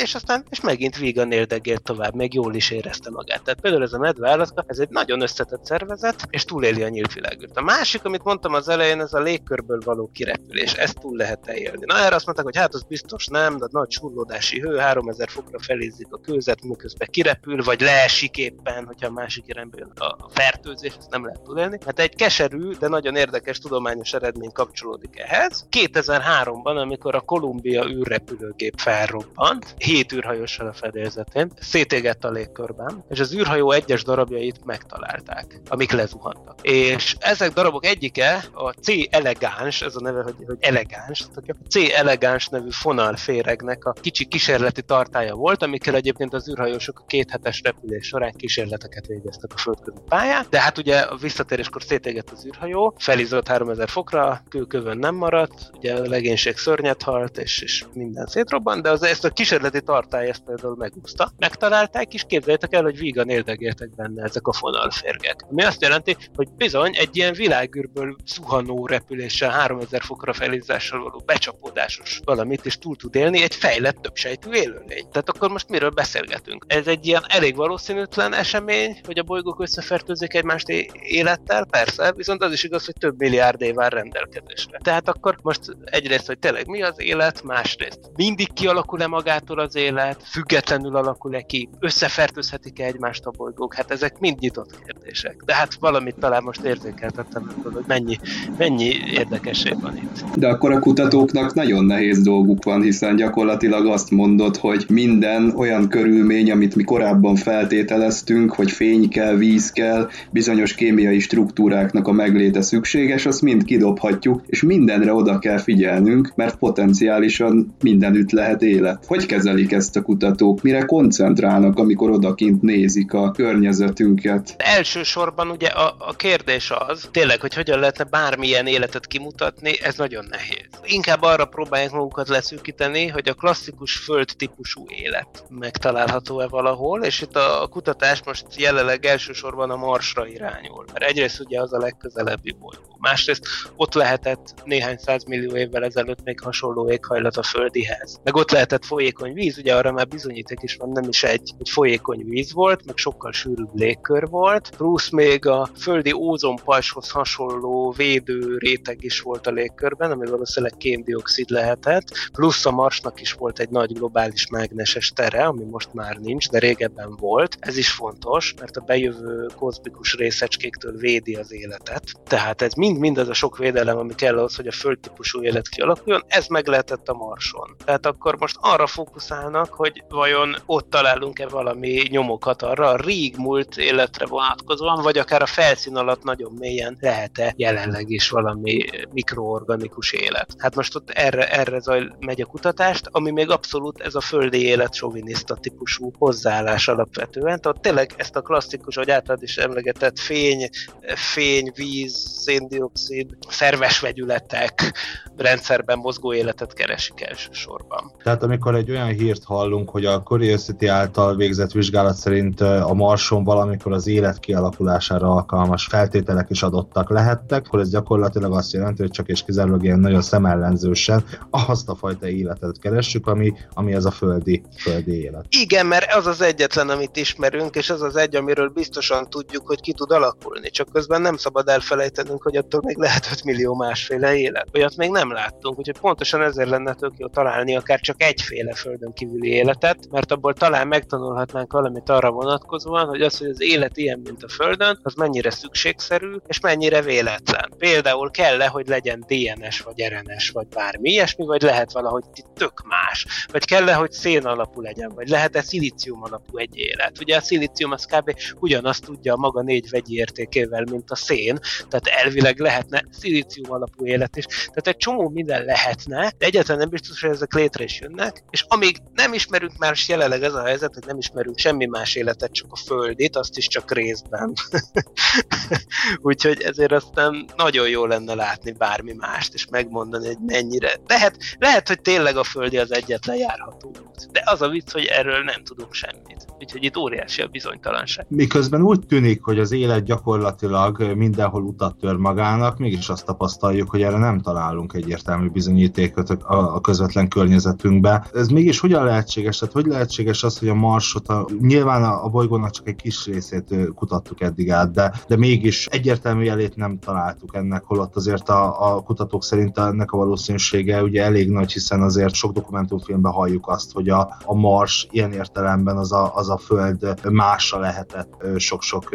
[SPEAKER 4] És aztán és megint vígan éldegélt tovább, meg jól is érezte magát. Tehát például ez a medve állatka, ez egy nagyon összetett szervezet, és túléli a nyílt világűrt. A másik, amit mondtam az elején, ez a légkörből való kirepülés. Ezt túl lehet élni. Na erre azt mondták, hogy hát az biztos nem, de nagy surlódási hő, 3000 fokra felízik a kőzet, miközben kirepül, vagy leesik éppen, hogyha a másik irányba jön a fertőzés, ezt nem lehet túlélni. Hát egy keserű, de nagyon érdekes tudományos eredmény kapcsolódik ehhez. 2003-ban, amikor a Kolumbia űrrepülőgép felrobbant, hét űrhajóssal a fedélzetén, szétégett a légkörben, és az űrhajó egyes darabjait megtalálták, amik lezuhantak. És ezek darabok egyike, a C. elegáns, ez a neve, hogy, hogy elegáns, a C. elegáns nevű fonalféregnek a kicsi kísérleti tartája volt, amikkel egyébként az űrhajósok a kéthetes repülés során kísérleteket végeztek a földközi pályán, de hát ugye a visszatéréskor szétégett az űrhajó, felizzott 3000 fokra, kőkövön nem maradt, ugye legénység szörnyet halt, és, és minden szétrobban, de az, ezt a kísérleti tartály ezt például megúszta. Megtalálták, és képzeljétek el, hogy vígan érdegéltek benne ezek a fonalférgek. Ami azt jelenti, hogy bizony egy ilyen világűrből zuhanó repüléssel, 3000 fokra felizzással való becsapódásos valamit is túl tud élni egy fejlett többsejtű élőlény. Tehát akkor most miről beszélgetünk? Ez egy ilyen elég valószínűtlen esemény, hogy a bolygók összefertőzik egymást élettel, persze, viszont az is igaz, hogy több milliárd év áll rendelkezésre. Tehát akkor most egyrészt, hogy tényleg mi az élet, másrészt mindig kialakul-e magától az élet, függetlenül alakul-e ki, összefertőzhetik-e egymást a bolygók, hát ezek mind nyitott kérdések. De hát valamit talán most érzékeltettem, hogy mennyi, mennyi érdekesség van itt.
[SPEAKER 5] De akkor a kutatóknak nagyon nehéz dolguk van, hiszen gyakorlatilag azt mondod, hogy minden olyan körülmény, amit mi korábban feltételeztünk, hogy fény kell, víz kell, bizonyos kémiai struktúráknak a megléte szükséges, azt mind kidobhatjuk, és mindenre oda kell figyelnünk, mert potenciálisan mindenütt lehet élet. Hogy kezelik ezt a kutatók? Mire koncentrálnak, amikor odakint nézik a környezetünket?
[SPEAKER 4] Elsősorban ugye a, a kérdés az, tényleg, hogy hogyan lehetne bármilyen életet kimutatni, ez nagyon nehéz. Inkább arra próbálják magukat leszűkíteni, hogy a klasszikus föld típusú élet megtalálható-e valahol, és itt a kutatás most jelenleg elsősorban a Marsra irányul. Mert egyrészt ugye az a legközelebbi bolygó. Másrészt ott lehetett néhány millió évvel ezelőtt még hasonló éghajlat a földihez. Meg ott lehetett folyékony víz, ugye arra már bizonyíték is van, nem is egy, egy folyékony víz volt, meg sokkal sűrűbb légkör volt, plusz még a földi ózonpajshoz hasonló védő réteg is volt a légkörben, ami valószínűleg kéndioxid lehetett, plusz a Marsnak is volt egy nagy globális mágneses tere, ami most már nincs, de régebben volt. Ez is fontos, mert a bejövő kozmikus részecskéktől védi az életet. Tehát ez mind-mind az a sok védelem, ami kell ahhoz, hogy a földtípusú élet kialakuljon, ez meg lehetett a Marson. Tehát akkor most arra fókuszálnak, hogy vajon ott találunk-e valami nyomokat arra a rég múlt életre vonatkozóan, vagy akár a felszín alatt nagyon mélyen lehet-e jelenleg is valami mikroorganikus élet. Hát most ott erre, erre zaj megy a kutatást, ami még abszolút ez a földi élet soviniszta típusú hozzáállás alapvetően. Tehát tényleg ezt a klasszikus, hogy általad is emlegetett fény, fény, víz, széndiokszid, szerves vegyületek rendszerben mozgó életet keresik elsősorban.
[SPEAKER 3] Tehát amikor egy olyan hírt hallunk, hogy a Curiosity által végzett vizsgálat szerint a Marson valamikor az élet kialakulására alkalmas feltételek is adottak lehettek, akkor ez gyakorlatilag azt jelenti, hogy csak és kizárólag ilyen nagyon szemellenzősen azt a fajta életet keressük, ami, ami ez a földi, földi élet.
[SPEAKER 4] Igen, mert az az egyetlen, amit ismerünk, és az az egy, amiről biztosan tudjuk, hogy ki tud alakulni. Csak közben nem szabad elfelejtenünk, hogy attól még lehet 5 millió másféle élet. Olyat még nem láttunk, úgyhogy pontosan ezért lenne tök jó találni akár csak egyféle földön kívüli életet, mert abból talán megtanulhatnánk valamit arra vonatkozóan, hogy az, hogy az élet ilyen, mint a földön, az mennyire szükségszerű, és mennyire véletlen. Például kell-e, hogy legyen DNS vagy RNS, vagy bármi ilyesmi, vagy lehet valahogy tök más. Vagy kell-e, hogy szén alapú legyen, vagy lehet-e szilícium alapú egy élet. Ugye a szilícium az kb. ugyanazt tudja a maga négy vegyi értékével, mint a szén, tehát elvileg lehetne szilícium alapú élet is. Tehát egy csomó minden lehetne, de egyáltalán nem biztos, hogy ezek létre is jönnek, és amíg nem ismerünk már, és jelenleg ez a helyzet, hogy nem ismerünk semmi más életet, csak a földit, azt is csak részben. *laughs* Úgyhogy ezért aztán nagyon jó lenne látni bármi mást, és megmondani, hogy mennyire. Lehet, lehet, hogy tényleg a földi az egyetlen járható út. De az a vicc, hogy erről nem tudunk semmit. Úgyhogy itt óriási a bizonytalanság.
[SPEAKER 3] Miközben úgy tűnik, hogy az élet gyakorlatilag mindenhol utat tör magának, mégis azt tapasztaljuk, hogy erre nem találunk egy egyértelmű bizonyítékot a, a közvetlen környezetünkbe. Ez mégis hogyan lehetséges? Tehát hogy lehetséges az, hogy a Marsot, a, nyilván a, a bolygónak csak egy kis részét kutattuk eddig át, de, de mégis egyértelmű jelét nem találtuk ennek, holott azért a, a kutatók szerint ennek a valószínűsége ugye elég nagy, hiszen azért sok dokumentumfilmben halljuk azt, hogy a, a Mars ilyen értelemben az a, az a Föld mása lehetett sok-sok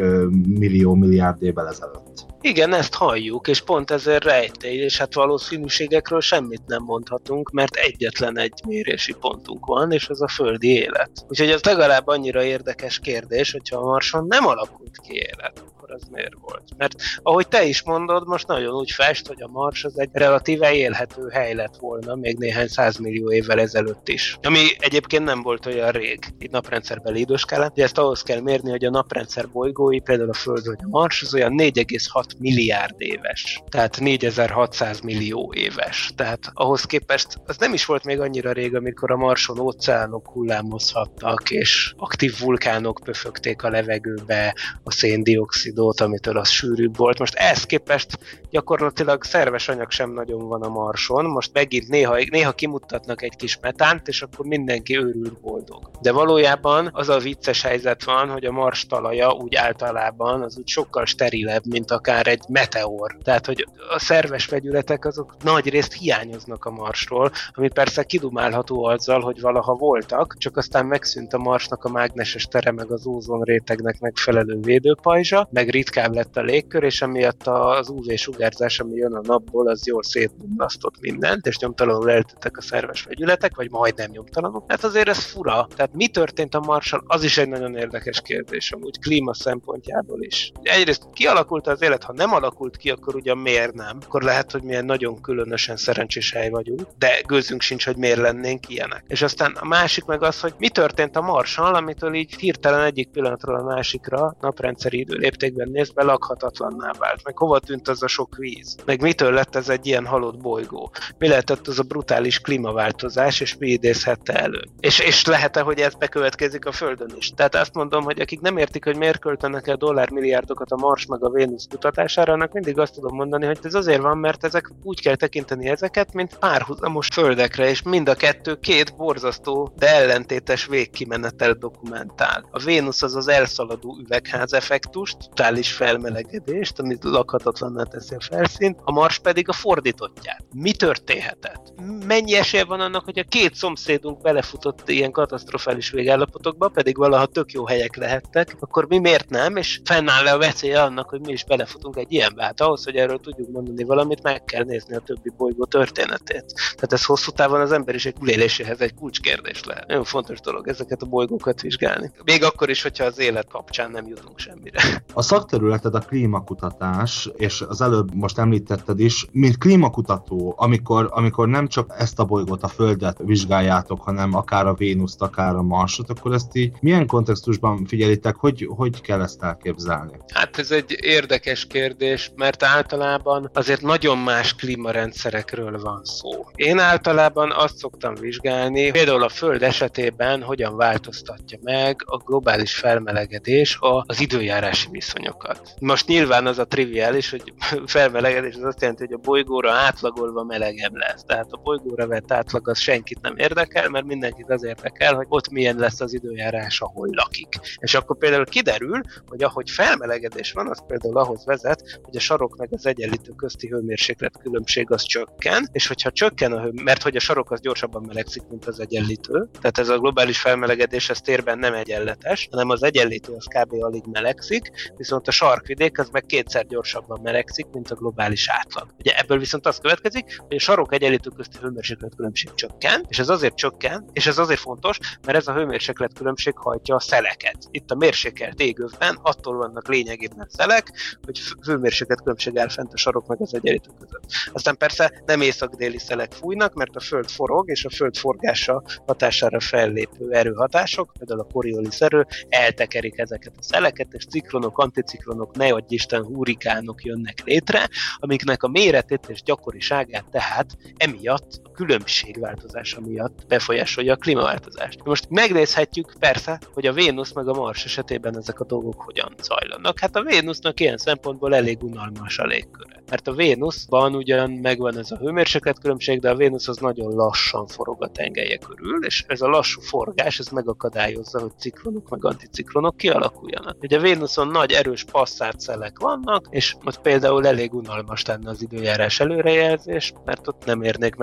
[SPEAKER 3] millió, milliárd évvel ezelőtt.
[SPEAKER 4] Igen, ezt halljuk, és pont ezért rejtély, és hát valószínűségekről semmit nem mondhatunk, mert egyetlen egy mérési pontunk van, és az a földi élet. Úgyhogy ez legalább annyira érdekes kérdés, hogyha a Marson nem alakult ki élet akkor az miért volt? Mert ahogy te is mondod, most nagyon úgy fest, hogy a Mars az egy relatíve élhető hely lett volna még néhány százmillió évvel ezelőtt is. Ami egyébként nem volt olyan rég, itt naprendszerbeli időskálán, de ezt ahhoz kell mérni, hogy a naprendszer bolygói, például a Föld vagy a Mars, az olyan 4,6 milliárd éves. Tehát 4600 millió éves. Tehát ahhoz képest az nem is volt még annyira rég, amikor a Marson óceánok hullámozhattak, és aktív vulkánok pöfögték a levegőbe a széndiokszid oxidót, amitől az sűrűbb volt. Most ehhez képest gyakorlatilag szerves anyag sem nagyon van a Marson. Most megint néha, néha kimutatnak egy kis metánt, és akkor mindenki őrül boldog. De valójában az a vicces helyzet van, hogy a Mars talaja úgy általában az úgy sokkal sterilebb, mint akár egy meteor. Tehát, hogy a szerves vegyületek azok nagy részt hiányoznak a Marsról, ami persze kidumálható azzal, hogy valaha voltak, csak aztán megszűnt a Marsnak a mágneses tere, meg az ózon rétegnek megfelelő védőpajzsa, meg ritkább lett a légkör, és emiatt az UV-sugárzás, ami jön a napból, az jól szétbomlasztott mindent, és nyomtalanul eltűntek a szerves vegyületek, vagy majdnem nyomtalanul. Hát azért ez fura. Tehát mi történt a Marson, az is egy nagyon érdekes kérdés, amúgy klíma szempontjából is. Egyrészt kialakult az élet, ha nem alakult ki, akkor ugye miért nem? Akkor lehet, hogy milyen nagyon különösen szerencsés hely vagyunk, de gőzünk sincs, hogy miért lennénk ilyenek. És aztán a másik meg az, hogy mi történt a Marson, amitől így hirtelen egyik pillanatról a másikra naprendszeri időlépték mértékben nézve lakhatatlanná vált, meg hova tűnt az a sok víz, meg mitől lett ez egy ilyen halott bolygó, mi lehetett az a brutális klímaváltozás, és mi idézhette elő. És, és lehet-e, hogy ez bekövetkezik a Földön is. Tehát azt mondom, hogy akik nem értik, hogy miért költenek el dollármilliárdokat a Mars meg a Vénusz kutatására, annak mindig azt tudom mondani, hogy ez azért van, mert ezek úgy kell tekinteni ezeket, mint párhuzamos földekre, és mind a kettő két borzasztó, de ellentétes végkimenetel dokumentál. A Vénusz az az elszaladó üvegház effektust, brutális felmelegedést, amit lakhatatlanná teszi a felszínt, a Mars pedig a fordítottját. Mi történhetett? Mennyi esély van annak, hogy a két szomszédunk belefutott ilyen katasztrofális végállapotokba, pedig valaha tök jó helyek lehettek, akkor mi miért nem, és fennáll le a veszélye annak, hogy mi is belefutunk egy ilyenbe. Hát ahhoz, hogy erről tudjuk mondani valamit, meg kell nézni a többi bolygó történetét. Tehát ez hosszú távon az emberiség túléléséhez egy kulcskérdés lehet. Nagyon fontos dolog ezeket a bolygókat vizsgálni. Még akkor is, hogyha az élet kapcsán nem jutunk semmire.
[SPEAKER 3] A szakterületed a klímakutatás, és az előbb most említetted is, mint klímakutató, amikor, amikor nem csak ezt a bolygót, a Földet vizsgáljátok, hanem akár a Vénuszt, akár a Marsot, akkor ezt így milyen kontextusban figyelitek, hogy, hogy kell ezt elképzelni?
[SPEAKER 4] Hát ez egy érdekes kérdés, mert általában azért nagyon más klímarendszerekről van szó. Én általában azt szoktam vizsgálni, például a Föld esetében hogyan változtatja meg a globális felmelegedés az időjárási viszonyokat viszonyokat. Most nyilván az a triviális, hogy *laughs* felmelegedés az azt jelenti, hogy a bolygóra átlagolva melegebb lesz. Tehát a bolygóra vett átlag az senkit nem érdekel, mert mindenkit az érdekel, hogy ott milyen lesz az időjárás, ahol lakik. És akkor például kiderül, hogy ahogy felmelegedés van, az például ahhoz vezet, hogy a sarok meg az egyenlítő közti hőmérséklet különbség az csökken, és hogyha csökken a hő, mert hogy a sarok az gyorsabban melegszik, mint az egyenlítő, tehát ez a globális felmelegedés ez térben nem egyenletes, hanem az egyenlítő az kb. alig melegszik, viszont a sarkvidék az meg kétszer gyorsabban melegszik, mint a globális átlag. Ugye ebből viszont az következik, hogy a sarok egyenlítő közti hőmérséklet különbség csökken, és ez azért csökken, és ez azért fontos, mert ez a hőmérséklet különbség hajtja a szeleket. Itt a mérsékelt égövben attól vannak lényegében szelek, hogy hőmérséklet különbség áll fent a sarok meg az egyenlítő között. Aztán persze nem észak-déli szelek fújnak, mert a föld forog, és a föld forgása hatására fellépő erőhatások, például a Coriolis erő, eltekerik ezeket a szeleket, és ciklonok, anticiklonok, ne adj Isten hurikánok jönnek létre, amiknek a méretét és gyakoriságát tehát emiatt a különbség változása miatt befolyásolja a klímaváltozást. Most megnézhetjük persze, hogy a Vénusz meg a Mars esetében ezek a dolgok hogyan zajlanak. Hát a Vénusznak ilyen szempontból elég unalmas a légköre. Mert a Vénuszban ugyan megvan ez a hőmérséklet különbség, de a Vénusz az nagyon lassan forog a tengelye körül, és ez a lassú forgás, ez megakadályozza, hogy ciklonok meg anticiklonok kialakuljanak. Ugye a Vénuszon nagy erős passzát szelek vannak, és ott például elég unalmas lenne az időjárás előrejelzés, mert ott nem érnék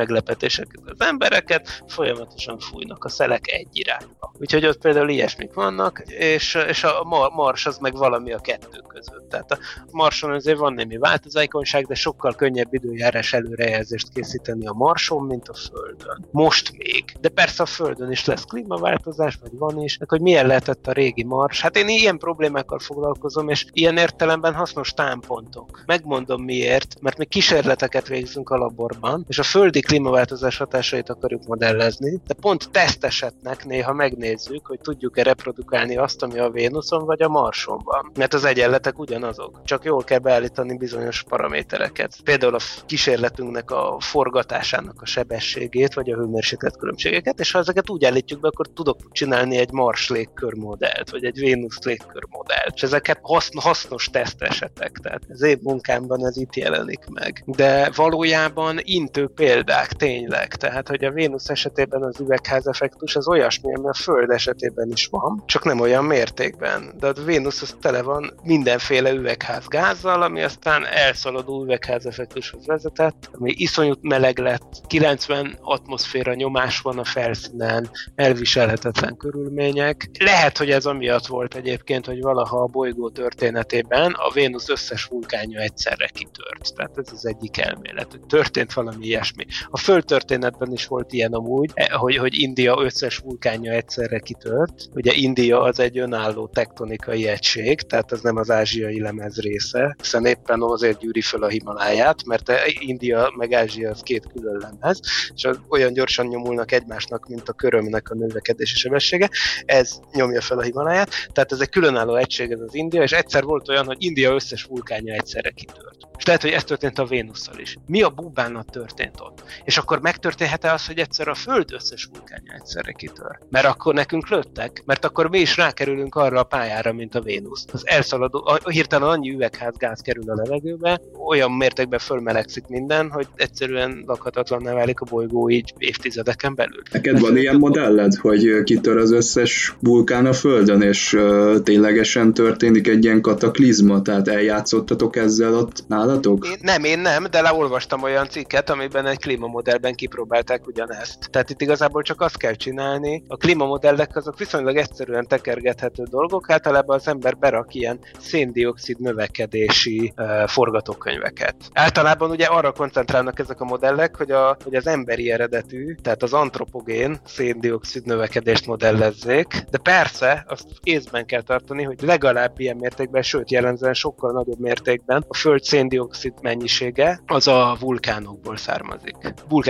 [SPEAKER 4] meglepetéseket az embereket, folyamatosan fújnak a szelek egy irányba. Úgyhogy ott például ilyesmik vannak, és, és a Mars az meg valami a kettő között. Tehát a Marson azért van némi változékonyság, de sokkal könnyebb időjárás előrejelzést készíteni a Marson, mint a Földön. Most még. De persze a Földön is lesz klímaváltozás, vagy van is, hogy milyen lehetett a régi Mars. Hát én ilyen problémákkal foglalkozom, és ilyen értelemben hasznos támpontok. Megmondom miért, mert mi kísérleteket végzünk a laborban, és a földi klímaváltozás hatásait akarjuk modellezni, de pont tesztesetnek néha megnézzük, hogy tudjuk-e reprodukálni azt, ami a Vénuszon vagy a Marson van. Mert az egyenletek ugyanazok, csak jól kell beállítani bizonyos paramétereket. Például a kísérletünknek a forgatásának a sebességét, vagy a hőmérséklet különbségeket, és ha ezeket úgy állítjuk be, akkor tudok csinálni egy Mars légkörmodellt, vagy egy Vénusz légkörmodellt. És ezeket hasznos tesztesetek, tehát az én munkámban ez itt jelenik meg. De valójában intő példák tényleg, tehát hogy a Vénusz esetében az üvegházeffektus az olyasmi, ami a Föld esetében is van, csak nem olyan mértékben. De a Vénusz az tele van mindenféle üvegházgázzal, ami aztán elszaladó üvegházeffektushoz vezetett, ami iszonyú meleg lett, 90 atmoszféra nyomás van a felszínen, elviselhetetlen körülmények. Lehet, hogy ez amiatt volt egyébként, hogy valaha a bolygó történetében a Vénusz összes vulkánja egyszerre kitört. Tehát ez az egyik elmélet, hogy történt valami ilyesmi. A földtörténetben is volt ilyen amúgy, eh, hogy, hogy India összes vulkánja egyszerre kitört. Ugye India az egy önálló tektonikai egység, tehát ez nem az ázsiai lemez része, hiszen éppen azért gyűri föl a Himaláját, mert India meg Ázsia az két külön lemez, és olyan gyorsan nyomulnak egymásnak, mint a körömnek a növekedési sebessége, ez nyomja fel a Himaláját, tehát ez egy különálló egység ez az India, és egyszer volt olyan, hogy India összes vulkánja egyszerre kitört. És lehet, hogy ez történt a Vénusszal is. Mi a bubánat történt ott? És akkor megtörténhet-e az, hogy egyszer a Föld összes vulkánja egyszerre kitör? Mert akkor nekünk lőttek, mert akkor mi is rákerülünk arra a pályára, mint a Vénusz. Az elszaladó, a, hirtelen annyi üvegházgáz kerül a levegőbe, olyan mértékben fölmelegszik minden, hogy egyszerűen lakhatatlanná válik a bolygó így évtizedeken belül.
[SPEAKER 5] Neked van ilyen modelled, hogy kitör az összes vulkán a Földön, és uh, ténylegesen történik egy ilyen kataklizma, tehát eljátszottatok ezzel ott nálatok?
[SPEAKER 4] Én, nem, én nem, de leolvastam olyan cikket, amiben egy klímamodellben kipróbálták ugyanezt. Tehát itt igazából csak azt kell csinálni. A klímamodellek azok viszonylag egyszerűen tekergethető dolgok, általában az ember berak ilyen széndiokszid növekedési uh, forgatókönyveket. Általában ugye arra koncentrálnak ezek a modellek, hogy, a, hogy az emberi eredetű, tehát az antropogén széndiokszid növekedést modellezzék, de persze azt észben kell tartani, hogy legalább ilyen mértékben, sőt jellemzően sokkal nagyobb mértékben a Föld széndiokszid mennyisége az a vulkánokból származik.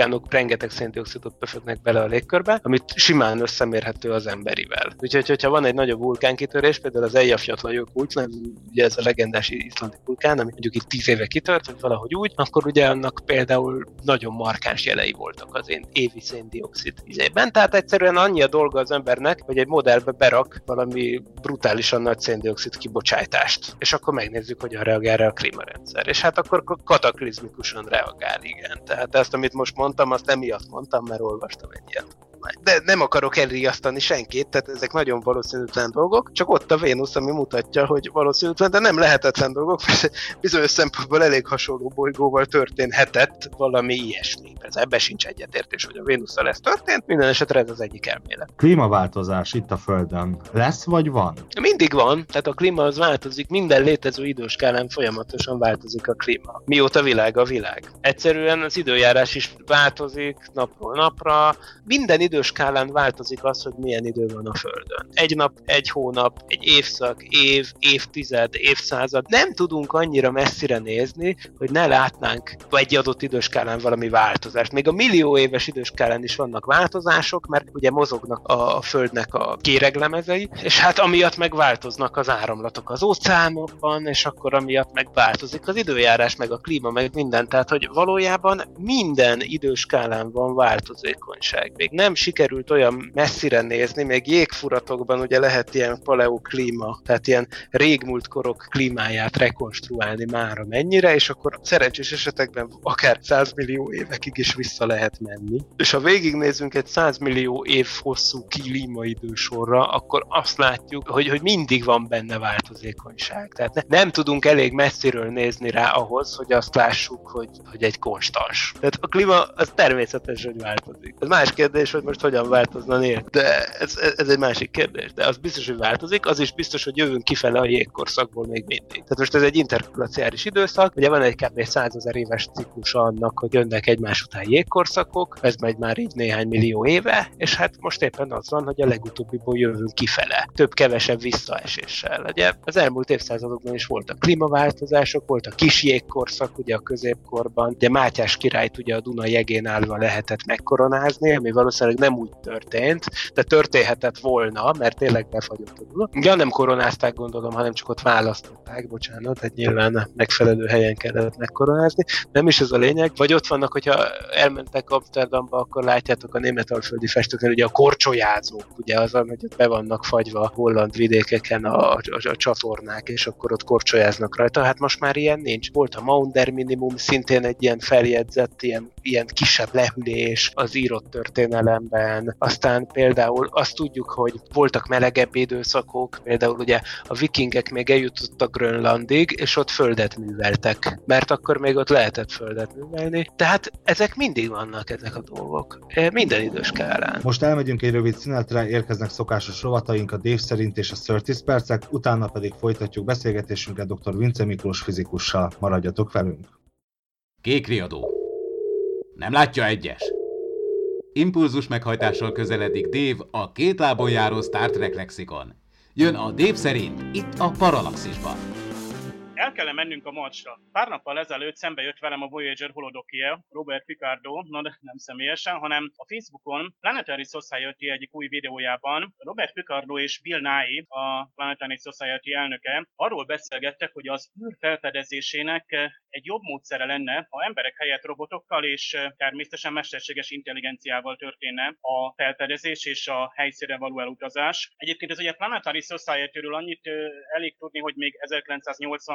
[SPEAKER 4] Vulkánok rengeteg széndiokszidot pöfögnek bele a légkörbe, amit simán összemérhető az emberivel. Úgyhogy, hogyha van egy nagyobb vulkánkitörés, például az Eyjafjallajökull, nem ugye ez a legendás iszlandi vulkán, ami mondjuk itt tíz éve kitört, vagy valahogy úgy, akkor ugye annak például nagyon markáns jelei voltak az én évi széndiokszid izében. Tehát egyszerűen annyi a dolga az embernek, hogy egy modellbe berak valami brutálisan nagy széndiokszid kibocsátást, és akkor megnézzük, hogyan reagál rá a klímarendszer. És hát akkor kataklizmikusan reagál, igen. Tehát ezt, amit most mondtam, azt emiatt mondtam, mert olvastam egy ilyet de nem akarok elriasztani senkit, tehát ezek nagyon valószínűtlen dolgok, csak ott a Vénusz, ami mutatja, hogy valószínűtlen, de nem lehetetlen dolgok, *laughs* mert bizonyos szempontból elég hasonló bolygóval történhetett valami ilyesmi. Ez ebbe sincs egyetértés, hogy a Vénusszal ez történt, minden esetre ez az egyik elmélet.
[SPEAKER 3] Klímaváltozás itt a Földön lesz vagy van?
[SPEAKER 4] Mindig van, tehát a klíma az változik, minden létező időskálán folyamatosan változik a klíma. Mióta világ a világ. Egyszerűen az időjárás is változik napról napra, minden idő időskálán változik az, hogy milyen idő van a Földön. Egy nap, egy hónap, egy évszak, év, évtized, évszázad. Nem tudunk annyira messzire nézni, hogy ne látnánk egy adott időskálán valami változást. Még a millió éves időskálán is vannak változások, mert ugye mozognak a Földnek a kéreglemezei, és hát amiatt meg változnak az áramlatok az óceánokban, és akkor amiatt megváltozik az időjárás, meg a klíma, meg minden. Tehát, hogy valójában minden időskálán van változékonyság. Még nem sikerült olyan messzire nézni, még jégfuratokban ugye lehet ilyen paleoklíma, tehát ilyen régmúlt korok klímáját rekonstruálni már mennyire, és akkor szerencsés esetekben akár 100 millió évekig is vissza lehet menni. És ha végignézünk egy 100 millió év hosszú klímaidősorra, akkor azt látjuk, hogy, hogy mindig van benne változékonyság. Tehát ne, nem tudunk elég messziről nézni rá ahhoz, hogy azt lássuk, hogy, hogy egy konstans. Tehát a klíma az természetes, hogy változik. Ez más kérdés, hogy most hogyan változna nél. De ez, ez egy másik kérdés. De az biztos, hogy változik, az is biztos, hogy jövünk kifele a jégkorszakból még mindig. Tehát most ez egy interglaciáris időszak, ugye van egy kb. 100 ezer éves ciklus annak, hogy jönnek egymás után jégkorszakok, ez megy már így néhány millió éve, és hát most éppen az van, hogy a legutóbbiból jövünk kifele. Több-kevesebb visszaeséssel. Ugye az elmúlt évszázadokban is voltak klímaváltozások, volt a kis jégkorszak, ugye a középkorban, ugye Mátyás királyt ugye a Duna jegén állva lehetett megkoronázni, ami valószínűleg nem úgy történt, de történhetett volna, mert tényleg befagyott a Duna. Ja, nem koronázták gondolom, hanem csak ott választották, bocsánat, tehát nyilván megfelelő helyen kellett megkoronázni. Nem is ez a lényeg, vagy ott vannak, hogyha elmentek Amsterdamba, akkor látjátok a németalföldi festőknél ugye a korcsolyázók, ugye az, hogy be vannak fagyva a holland vidékeken a, a, a, a csatornák, és akkor ott korcsolyáznak rajta. Hát most már ilyen nincs. Volt a Maunder minimum, szintén egy ilyen feljegyzett, ilyen, ilyen kisebb lehűlés az írott történelemben. Aztán például azt tudjuk, hogy voltak melegebb időszakok, például ugye a vikingek még eljutottak Grönlandig, és ott földet műveltek, mert akkor még ott lehetett földet művelni. Tehát ezek mindig vannak, ezek a dolgok. E, minden idős skálán.
[SPEAKER 3] Most elmegyünk egy rövid szünetre, érkeznek szokásos rovataink a Dév szerint és a 30 percek, utána pedig folytatjuk beszélgetésünket dr. Vince Miklós fizikussal. Maradjatok velünk!
[SPEAKER 1] Kék riadó. Nem látja egyes? Impulzus meghajtással közeledik Dave a két lábon járó Star Trek lexikon. Jön a Dave szerint itt a Paralaxisban.
[SPEAKER 7] El kellene mennünk a marsra. Pár nappal ezelőtt szembe jött velem a Voyager holodokia, Robert Picardo, no, de nem személyesen, hanem a Facebookon Planetary Society egyik új videójában Robert Picardo és Bill Nye, a Planetary Society elnöke, arról beszélgettek, hogy az űr felfedezésének egy jobb módszere lenne, ha emberek helyett robotokkal és természetesen mesterséges intelligenciával történne a felfedezés és a helyszínre való elutazás. Egyébként ez ugye Planetary Society-ről annyit elég tudni, hogy még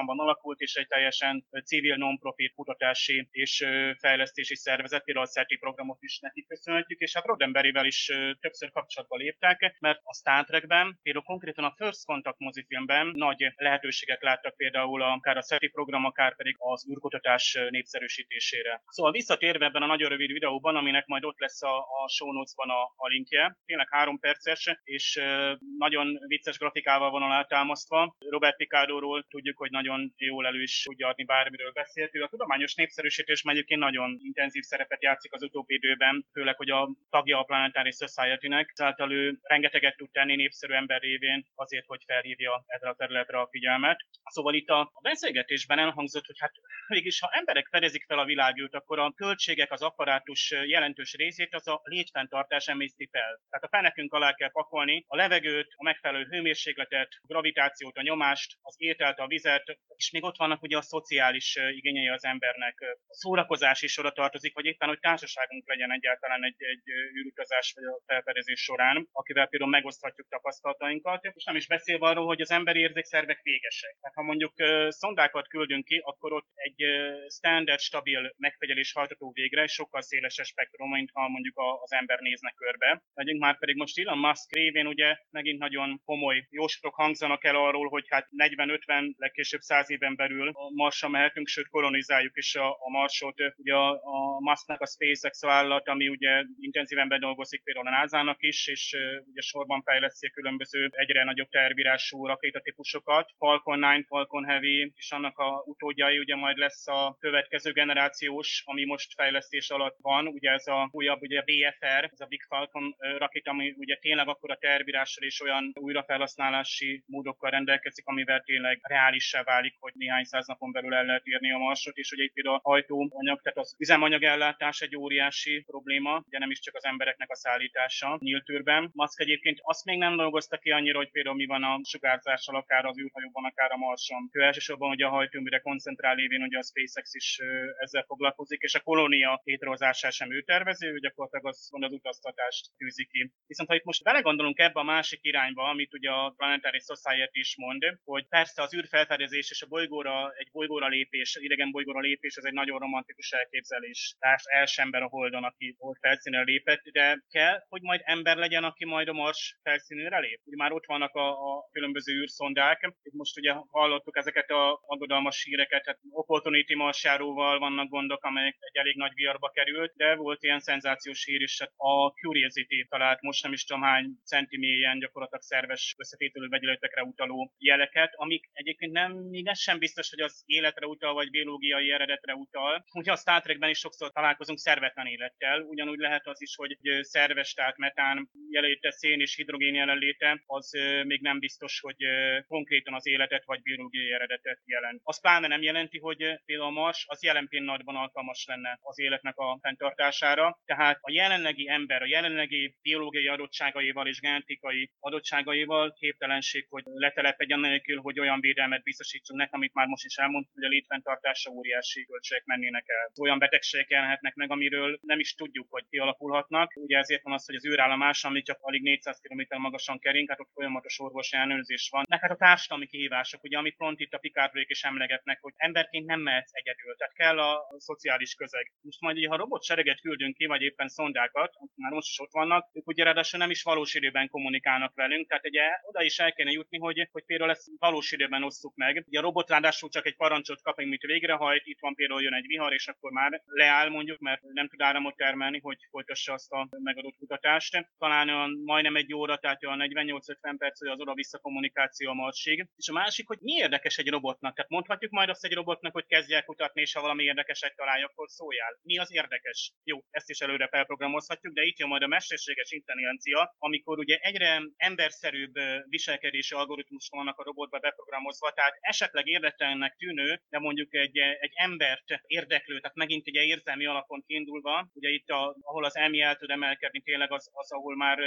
[SPEAKER 7] 1980-ban alakult, és egy teljesen civil non-profit kutatási és fejlesztési szervezet, például programot is nekik köszönhetjük, és hát Roddenberryvel is többször kapcsolatba léptek, mert a Star Trekben, például konkrétan a First Contact mozifilmben nagy lehetőséget láttak például akár a SETI program, akár pedig az űrkutatás népszerűsítésére. Szóval visszatérve ebben a nagyon rövid videóban, aminek majd ott lesz a, a show notes-ban a, a linkje, tényleg három perces, és nagyon vicces grafikával van alátámasztva. Robert Picardo-ról tudjuk, hogy nagyon jól elő is tudja adni bármiről beszélt. Ő a tudományos népszerűsítés egyébként nagyon intenzív szerepet játszik az utóbbi időben, főleg, hogy a tagja a Planetary Society-nek, ezáltal ő rengeteget tud tenni népszerű ember révén azért, hogy felhívja erre a területre a figyelmet. Szóval itt a beszélgetésben elhangzott, hogy hát mégis ha emberek fedezik fel a világűrt, akkor a költségek, az apparátus jelentős részét az a létfenntartás emészti fel. Tehát a fenekünk alá kell pakolni a levegőt, a megfelelő hőmérsékletet, a gravitációt, a nyomást, az ételt, a vizet, és még ott vannak ugye a szociális igényei az embernek. A szórakozás is oda tartozik, vagy éppen, hogy társaságunk legyen egyáltalán egy, egy űrutazás vagy a felfedezés során, akivel például megoszthatjuk tapasztalatainkat, és nem is beszélve arról, hogy az emberi érzékszervek végesek. Tehát ha mondjuk szondákat küldünk ki, akkor ott egy standard, stabil megfigyelés hajtható végre, sokkal szélesebb spektrum, mint ha mondjuk az ember nézne körbe. Legyünk már pedig most Elon Musk révén ugye megint nagyon komoly jóslatok hangzanak el arról, hogy hát 40-50, legkésőbb 100 éven belül a Marsra mehetünk, sőt kolonizáljuk is a, a Marsot. Ugye a, a Musknak a SpaceX vállalat, ami ugye intenzíven bedolgozik például a NASA-nak is, és ugye sorban fejleszti a különböző egyre nagyobb tervírású rakétatípusokat. Falcon 9, Falcon Heavy, és annak a utódjai ugye majd lesz a következő generációs, ami most fejlesztés alatt van, ugye ez a újabb, ugye a BFR, ez a Big Falcon rakéta, ami ugye tényleg akkor a tervírással és olyan újrafelhasználási módokkal rendelkezik, amivel tényleg reálissá válik, hogy néhány száz napon belül el lehet érni a marsot, és ugye itt például a hajtóanyag, tehát az üzemanyagellátás egy óriási probléma, ugye nem is csak az embereknek a szállítása nyílt űrben. Musk egyébként azt még nem dolgozta ki annyira, hogy például mi van a sugárzással, akár az űrhajóban, akár a marson. Ő elsősorban ugye a hajtóműre koncentrál lévén, ugye a SpaceX is ezzel foglalkozik, és a kolónia létrehozását sem ő tervező, gyakorlatilag az, az utaztatást tűzi ki. Viszont ha itt most belegondolunk ebbe a másik irányba, amit ugye a Planetary Society is mond, hogy persze az űrfelfedezés és a bolygóra, egy bolygóra lépés, idegen bolygóra lépés, ez egy nagyon romantikus elképzelés. Tehát első ember a Holdon, aki hold felszínre lépett, de kell, hogy majd ember legyen, aki majd a Mars felszínére lép. Ugye már ott vannak a, a különböző űrszondák. Most ugye hallottuk ezeket a aggodalmas híreket, hát Opportunity marsjáróval vannak gondok, amelyek egy elég nagy viarba került, de volt ilyen szenzációs hír is, hát a Curiosity talált most nem is tudom hány centimélyen gyakorlatilag szerves összetételő vegyületekre utaló jeleket, amik egyébként nem, még ez sem biztos, hogy az életre utal, vagy biológiai eredetre utal. Ugye a Star Trekben is sokszor találkozunk szervetlen élettel, ugyanúgy lehet az is, hogy szerves, tehát metán jelenléte, szén és hidrogén jelenléte, az még nem biztos, hogy konkrétan az életet vagy biológiai eredetet jelent. Az pláne nem jelenti, hogy például a Mars az jelen pillanatban alkalmas lenne az életnek a fenntartására. Tehát a jelenlegi ember, a jelenlegi biológiai adottságaival és genetikai adottságaival képtelenség, hogy letelepedjen nélkül, hogy olyan védelmet biztosítsunk neki, amit már most is elmondtuk, hogy a létfenntartása óriási költségek mennének el. Olyan betegségek jelenhetnek meg, amiről nem is tudjuk, hogy kialakulhatnak. Ugye ezért van az, hogy az űrállomás, ami csak alig 400 km magasan kering, hát ott folyamatos orvosi ellenőrzés van. Nek hát a társadalmi kihívások, ugye, amit pont itt a Picardrék is emlegetnek, hogy emberként nem mehetsz egyedül, tehát kell a szociális közeg. Most majd, ha robot sereget küldünk ki, vagy éppen szondákat, már most is ott vannak, ők ugye ráadásul nem is valós időben kommunikálnak velünk, tehát ugye oda is el kéne jutni, hogy, hogy például ezt valós időben osszuk meg. Ugye a robot ráadásul csak egy parancsot kap, amit végrehajt, itt van például jön egy vihar, és akkor már leáll mondjuk, mert nem tud áramot termelni, hogy folytassa azt a megadott kutatást. Talán olyan majdnem egy óra, tehát olyan 48-50 perc, hogy az oda-vissza kommunikáció a marsig. És a másik, hogy mi érdekes egy robotnak? Tehát mondhatjuk majd azt egy robotnak, hogy kezdj el kutatni, és ha valami érdekeset találja, akkor szóljál. Mi az érdekes? Jó, ezt is előre felprogramozhatjuk, de itt jön majd a mesterséges intelligencia, amikor ugye egyre emberszerűbb viselkedési algoritmusok vannak a robotba beprogramozva, tehát esetleg érdektelennek tűnő, de mondjuk egy, egy embert érdeklő, tehát megint egy érzelmi alapon kiindulva, ugye itt, a, ahol az elmi el tud emelkedni, tényleg az, az, ahol már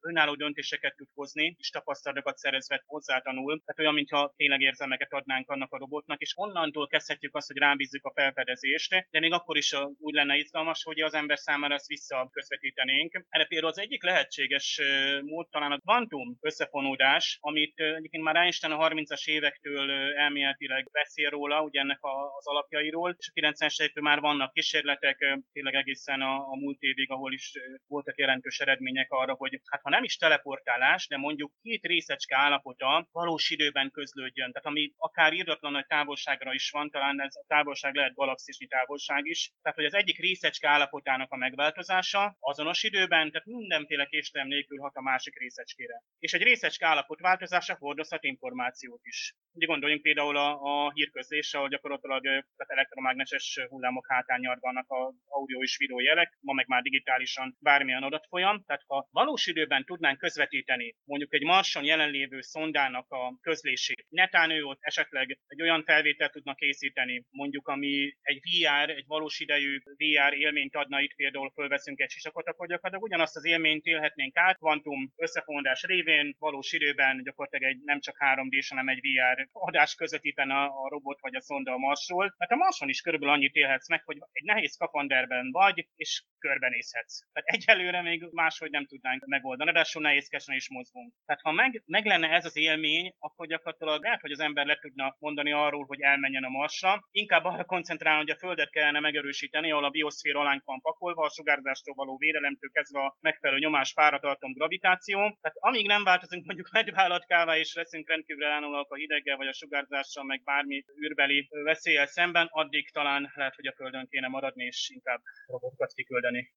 [SPEAKER 7] önálló döntéseket tud hozni, és tapasztalatokat szerezve hozzátanul, tehát olyan, mintha tényleg érzelmeket adnánk annak a robotnak, és onnantól kezdhetjük azt, hogy rábízzuk a felfedezést, de még akkor is úgy lenne izgalmas, hogy az ember számára ezt visszaközvetítenénk. Erre például az egyik lehetséges mód talán a kvantum összefonódás, amit egyébként már Einstein a 30-as évektől elméletileg beszél róla, ugye ennek az alapjairól, és a 90-es évektől már vannak kísérletek, tényleg egészen a, a múlt évig, ahol is voltak jelentős eredmények arra, hogy hát ha nem is teleportálás, de mondjuk két részecske állapota valós időben közlődjön. Tehát ami akár írdatlan nagy távolságra is van, talán ez a távolság lehet galaxisnyi távolság is. Tehát, hogy az egyik részecske állapotának a megváltozása azonos időben, tehát mindenféle késtelem nélkül hat a másik részecskére. És egy részecske állapot változása hordozhat információt is. Ugye gondoljunk például a, a hírközlésre, ahol gyakorlatilag tehát elektromágneses hullámok hátán nyarganak a audio és videó jelek, ma meg már digitálisan bármilyen adatfolyam. Tehát ha valós időben tudnánk közvetíteni mondjuk egy marson jelenlévő szondának a közlését, netán ő ott esetleg egy olyan felvételt tudna készíteni, mondjuk ami egy VR, egy valós idejű VR élményt adna, itt például fölveszünk egy sisakot, akkor gyakorlatilag ugyanazt az élményt élhetnénk át, kvantum összefonódás révén, valós időben gyakorlatilag egy nem csak 3D-s, hanem egy VR adás közvetítene a robot vagy a szonda a Marsról. Mert a Marson is körülbelül annyit élhetsz meg, hogy egy nehéz kapanderben vagy, és körbenézhetsz. Tehát egyelőre még máshogy nem tudnánk megoldani, de nehézkesen is mozgunk. Tehát ha meg, meg lenne ez az élmény, akkor gyakorlatilag lehet, hogy az ember le tudna mondani arról, hogy elmenjen a Marsra. Inkább arra koncentrálni, hogy a Földet kellene megerősíteni, ahol a bioszfér alánk van pakolva, a sugárzástól való védelemtől kezdve a megfelelő nyomás, páratartom, gravitáció. Tehát amíg nem változunk mondjuk medvállatkává és leszünk rendkívül ellenállóak a hideggel vagy a sugárzással, meg bármi űrbeli veszélyel szemben, addig talán lehet, hogy a Földön kéne maradni, és inkább robotokat kiküldeni.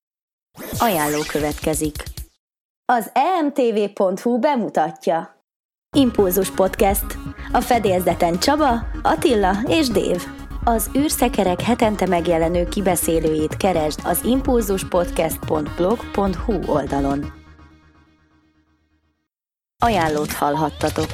[SPEAKER 2] Ajánló következik. Az emtv.hu bemutatja. Impulzus Podcast. A fedélzeten Csaba, Attila és Dév. Az űrszekerek hetente megjelenő kibeszélőjét keresd az impulzuspodcast.blog.hu oldalon. Ajánlót hallhattatok.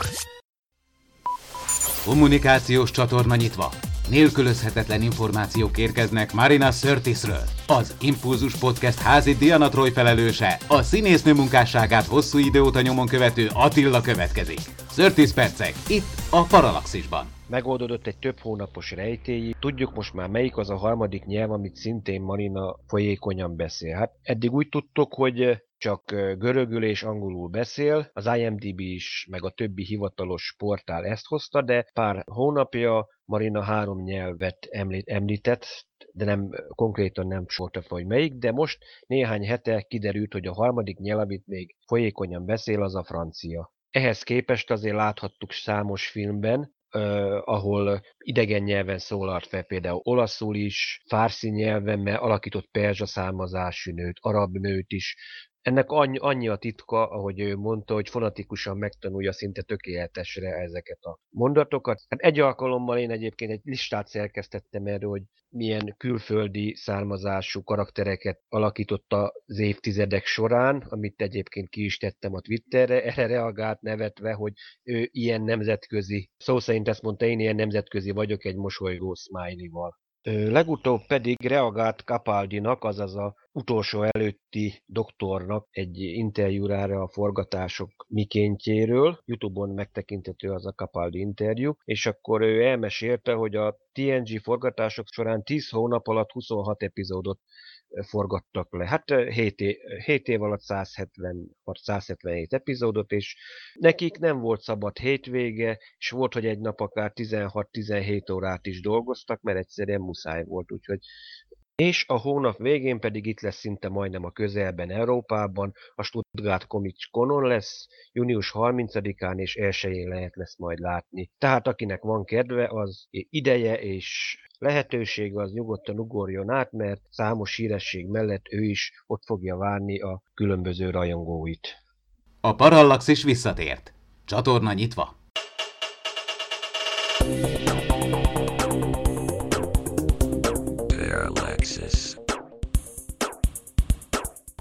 [SPEAKER 1] Kommunikációs csatorna nyitva. Nélkülözhetetlen információk érkeznek Marina Sörtisről. Az Impulzus Podcast házi Diana Troy felelőse, a színésznő munkásságát hosszú idő óta nyomon követő Attila következik. Sörtis percek, itt a Paralaxisban.
[SPEAKER 8] Megoldódott egy több hónapos rejtély. Tudjuk most már melyik az a harmadik nyelv, amit szintén Marina folyékonyan beszél. Hát eddig úgy tudtuk, hogy csak görögül és angolul beszél, az IMDb is, meg a többi hivatalos portál ezt hozta, de pár hónapja Marina három nyelvet említett, de nem konkrétan nem sorta fel, hogy melyik, de most néhány hete kiderült, hogy a harmadik nyelv, amit még folyékonyan beszél, az a francia. Ehhez képest azért láthattuk számos filmben, Uh, ahol idegen nyelven szólalt fel, például olaszul is, fárszi nyelven, mert alakított perzsa származású nőt, arab nőt is, ennek annyi, annyi a titka, ahogy ő mondta, hogy fonatikusan megtanulja szinte tökéletesre ezeket a mondatokat. Hát egy alkalommal én egyébként egy listát szerkesztettem erről, hogy milyen külföldi származású karaktereket alakította az évtizedek során, amit egyébként ki is tettem a Twitterre, erre reagált nevetve, hogy ő ilyen nemzetközi, szó szerint ezt mondta, én ilyen nemzetközi vagyok egy mosolygó smiley-val. Legutóbb pedig reagált Capaldinak, azaz a utolsó előtti doktornak egy interjúrára a forgatások mikéntjéről. Youtube-on megtekinthető az a Capaldi interjú, és akkor ő elmesélte, hogy a TNG forgatások során 10 hónap alatt 26 epizódot forgattak le. Hát 7 év, 7 év alatt 170 vagy 177 epizódot, és nekik nem volt szabad hétvége, és volt, hogy egy nap akár 16-17 órát is dolgoztak, mert egyszerűen muszáj volt, úgyhogy és a hónap végén pedig itt lesz szinte majdnem a közelben Európában, a Stuttgart Comic Conon lesz, június 30-án és 1-én lehet lesz majd látni. Tehát akinek van kedve, az ideje és lehetőség az nyugodtan ugorjon át, mert számos híresség mellett ő is ott fogja várni a különböző rajongóit.
[SPEAKER 1] A Parallax is visszatért. Csatorna nyitva.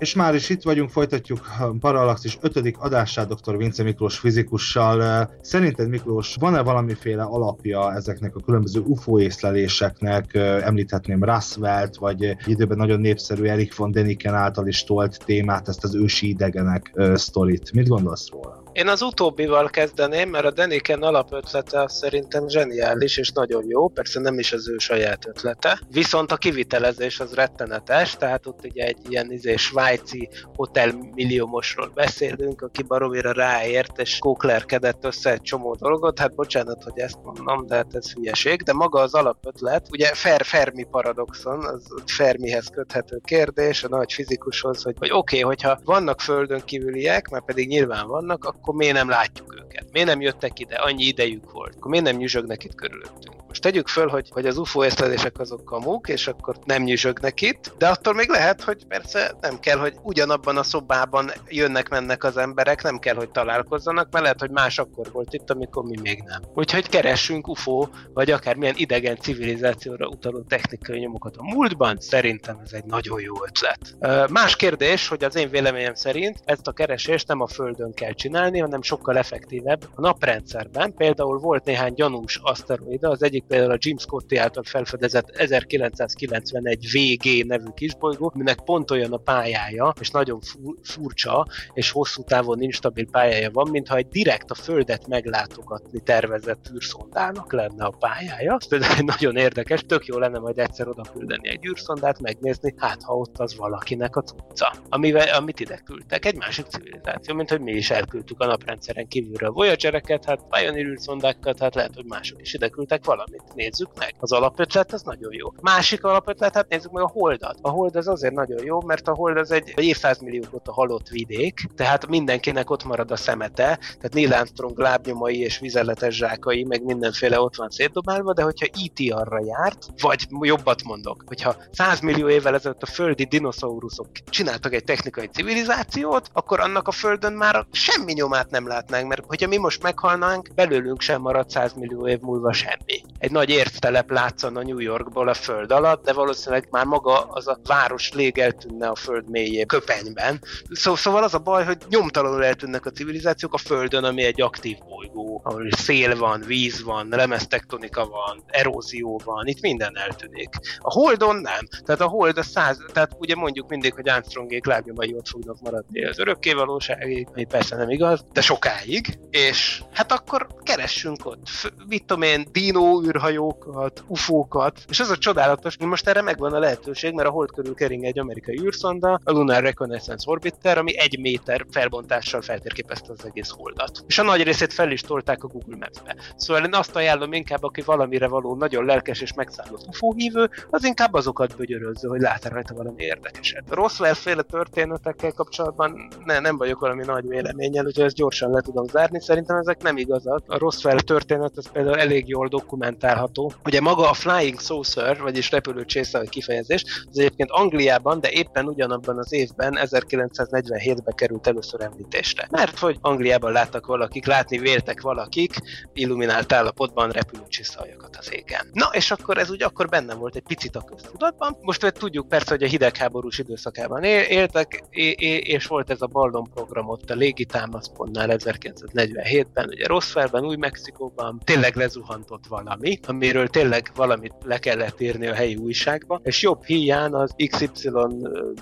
[SPEAKER 3] És már is itt vagyunk, folytatjuk a Parallaxis 5. adását dr. Vince Miklós fizikussal. Szerinted Miklós, van-e valamiféle alapja ezeknek a különböző UFO észleléseknek? Említhetném Roswell-t, vagy időben nagyon népszerű Erik von Deniken által is tolt témát, ezt az ősi idegenek sztorit. Mit gondolsz róla?
[SPEAKER 4] Én az utóbbival kezdeném, mert a Deniken alapötlete szerintem zseniális és nagyon jó, persze nem is az ő saját ötlete, viszont a kivitelezés az rettenetes, tehát ott ugye egy ilyen izé, svájci hotel milliómosról beszélünk, aki baromira ráért, és kóklerkedett össze egy csomó dolgot, hát bocsánat, hogy ezt mondom, de hát ez hülyeség, de maga az alapötlet, ugye Fer Fermi paradoxon, az Fermihez köthető kérdés, a nagy fizikushoz, hogy, hogy oké, okay, hogyha vannak földön kívüliek, mert pedig nyilván vannak, akkor miért nem látjuk őket? Miért nem jöttek ide? Annyi idejük volt. Akkor miért nem nyüzsögnek itt körülöttünk? Most tegyük föl, hogy, hogy az UFO észlelések azok kamuk, és akkor nem nyüzsögnek itt, de attól még lehet, hogy persze nem kell, hogy ugyanabban a szobában jönnek-mennek az emberek, nem kell, hogy találkozzanak, mert lehet, hogy más akkor volt itt, amikor mi még nem. Úgyhogy keressünk UFO, vagy akármilyen idegen civilizációra utaló technikai nyomokat a múltban, szerintem ez egy nagyon jó ötlet. Más kérdés, hogy az én véleményem szerint ezt a keresést nem a Földön kell csinálni, hanem sokkal effektívebb a naprendszerben. Például volt néhány gyanús aszteroida, az egyik például a Jim Scotty által felfedezett 1991 VG nevű kisbolygó, aminek pont olyan a pályája, és nagyon furcsa, és hosszú távon instabil pályája van, mintha egy direkt a Földet meglátogatni tervezett űrszondának lenne a pályája. Ez például nagyon érdekes, tök jó lenne majd egyszer oda küldeni egy űrszondát, megnézni, hát ha ott az valakinek a cucca. Amivel, amit ide küldtek, egy másik civilizáció, mint hogy mi is elküldtük a naprendszeren kívülről Voyager-eket, hát Pioneer űrszondákat, hát lehet, hogy mások is ide küldtek valamit. Nézzük meg. Az alapötlet az nagyon jó. Másik alapötlet, hát nézzük meg a Holdat. A Hold az azért nagyon jó, mert a Hold az egy évszázmilliók óta halott vidék, tehát mindenkinek ott marad a szemete, tehát Neil Armstrong lábnyomai és vizeletes zsákai, meg mindenféle ott van szétdobálva, de hogyha E.T. arra járt, vagy jobbat mondok, hogyha 100 millió évvel ezelőtt a földi dinoszauruszok csináltak egy technikai civilizációt, akkor annak a földön már semmi nyomát nem látnánk, mert hogyha mi most meghalnánk, belőlünk sem marad 100 millió év múlva semmi. Egy nagy érvtelep látszana New Yorkból a föld alatt, de valószínűleg már maga az a város lég eltűnne a föld mélyé köpenyben. Szó, szóval az a baj, hogy nyomtalanul eltűnnek a civilizációk a földön, ami egy aktív bolygó ahol szél van, víz van, lemeztektonika van, erózió van, itt minden eltűnik. A Holdon nem. Tehát a Hold a száz, tehát ugye mondjuk mindig, hogy Armstrongék lábnyomai ott fognak maradni az örökké ami persze nem igaz, de sokáig, és hát akkor keressünk ott, mit tudom én, dino űrhajókat, ufókat, és az a csodálatos, hogy most erre megvan a lehetőség, mert a Hold körül kering egy amerikai űrszonda, a Lunar Reconnaissance Orbiter, ami egy méter felbontással feltérképezte az egész holdat. És a nagy részét fel is tolták a Google Maps-be. Szóval én azt ajánlom inkább, aki valamire való nagyon lelkes és megszállott UFO hívő, az inkább azokat bögyörözze, hogy lát rajta valami érdekeset. Roswell féle történetekkel kapcsolatban ne, nem vagyok valami nagy véleménnyel, úgyhogy ezt gyorsan le tudom zárni. Szerintem ezek nem igazak. A Roswell történet az például elég jól dokumentálható. Ugye maga a Flying Saucer, vagyis repülő csésze kifejezés, az egyébként Angliában, de éppen ugyanabban az évben, 1947-ben került először említésre. Mert hogy Angliában láttak valakik, látni véltek valakik, illuminált állapotban repülőcsiszaljakat az égen. Na, és akkor ez úgy akkor benne volt egy picit a köztudatban. Most mert tudjuk persze, hogy a hidegháborús időszakában éltek, és volt ez a Ballon program ott a légitámaszpontnál 1947-ben, ugye Roswellben, Új-Mexikóban, tényleg lezuhantott valami, amiről tényleg valamit le kellett írni a helyi újságba, és jobb híján az XY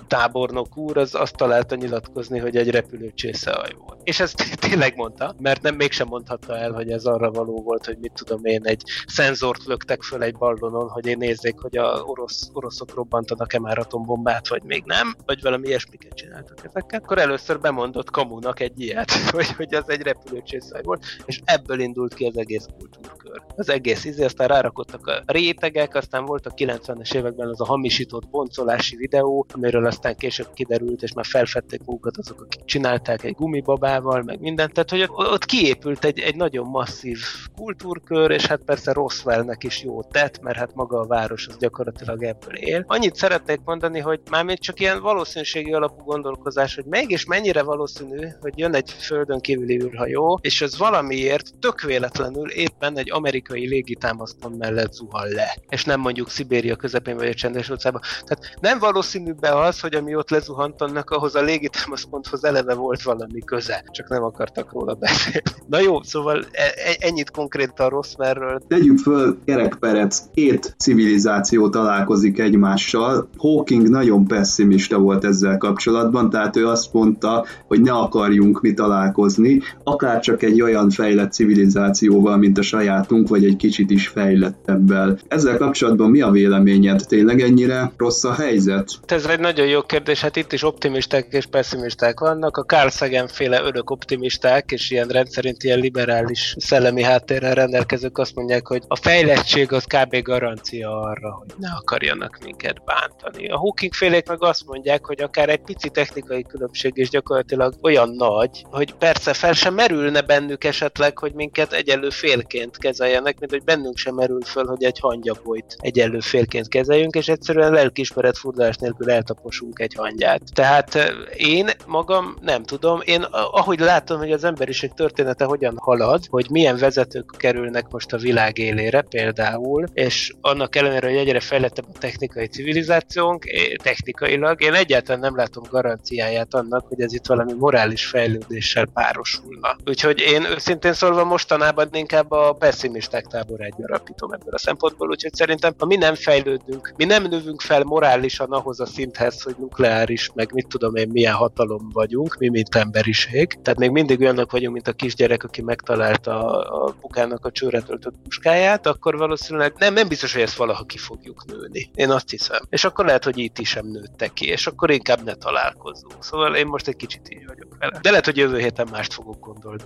[SPEAKER 4] tábornok úr az azt találta nyilatkozni, hogy egy repülő csészehaj volt. És ezt *laughs* tényleg mondta, mert nem mégsem mondhatta el, hogy ez arra való volt, hogy mit tudom én, egy szenzort löktek föl egy ballonon, hogy én nézzék, hogy a orosz, oroszok robbantanak-e már atombombát, vagy még nem, vagy valami ilyesmiket csináltak ezekkel. Akkor először bemondott kamunak egy ilyet, *laughs* hogy, hogy az egy repülőcsészaj volt, és ebből indult ki az egész kultúrkör. Az egész izé, aztán rárakottak a rétegek, aztán volt a 90-es években az a hamisított boncolási videó, amiről aztán később kiderült, és már felfedték magukat azok, akik csinálták egy gumibabával, meg mindent. Tehát, hogy ott kiépült egy, egy nagyon masszív kultúrkör, és hát persze Roswellnek is jó tett, mert hát maga a város az gyakorlatilag ebből él. Annyit szeretnék mondani, hogy már még csak ilyen valószínűségi alapú gondolkozás, hogy mégis mennyire valószínű, hogy jön egy földön kívüli űrhajó, és ez valamiért tök véletlenül éppen egy amerikai légitámaszpont mellett zuhan le, és nem mondjuk Szibéria közepén vagy a csendes óceánban. Tehát nem valószínű be az, hogy ami ott lezuhant, annak ahhoz a légitámaszponthoz eleve volt valami köze, csak nem akartak róla beszélni. Na jó, szóval e- e- ennyit konkrét a Roswellről.
[SPEAKER 5] Tegyük föl, kerekperec, két civilizáció találkozik egymással. Hawking nagyon pessimista volt ezzel kapcsolatban, tehát ő azt mondta, hogy ne akarjunk mi találkozni, akár csak egy olyan fejlett civilizációval, mint a sajátunk, vagy egy kicsit is fejlettebbel. Ezzel kapcsolatban mi a véleményed? Tényleg ennyire rossz a helyzet?
[SPEAKER 4] Ez egy nagyon jó kérdés, hát itt is optimisták és pessimisták vannak. A Carl Sagan féle örök optimisták, és ilyen rendszerint ilyen liberális szellemi háttérrel rendelkezők azt mondják, hogy a fejlettség az kb. garancia arra, hogy ne akarjanak minket bántani. A Hawking félék meg azt mondják, hogy akár egy pici technikai különbség is gyakorlatilag olyan nagy, hogy persze fel sem merülne bennük esetleg, hogy minket egyelő félként kezeljenek, mint hogy bennünk sem merül föl, hogy egy hangyabolyt egyelő félként kezeljünk, és egyszerűen lelkiismeret furdalás nélkül eltaposunk egy hangyát. Tehát én magam nem tudom, én ahogy látom, hogy az emberiség története hogyan halad, hogy milyen vezetők kerülnek most a világ élére például, és annak ellenére, hogy egyre fejlettebb a technikai civilizációnk, technikailag, én egyáltalán nem látom garanciáját annak, hogy ez itt valami morális fejlődéssel párosulna. Úgyhogy én őszintén szólva mostanában inkább a pessimisták táborát gyarapítom ebből a szempontból, úgyhogy szerintem, ha mi nem fejlődünk, mi nem növünk fel morálisan ahhoz a szinthez, hogy nukleáris, meg mit tudom én, milyen hatalom vagyunk, mi mint emberiség. Tehát még mindig olyanok vagyunk, mint a kisgyerek, aki megtalálta a, bukának a csőre töltött puskáját, akkor valószínűleg nem, nem biztos, hogy ezt valaha ki fogjuk nőni. Én azt hiszem. És akkor lehet, hogy itt is sem nőtte ki, és akkor inkább ne találkozzunk. Szóval én most egy kicsit így vagyok vele. De lehet, hogy jövő héten mást fogok gondolni.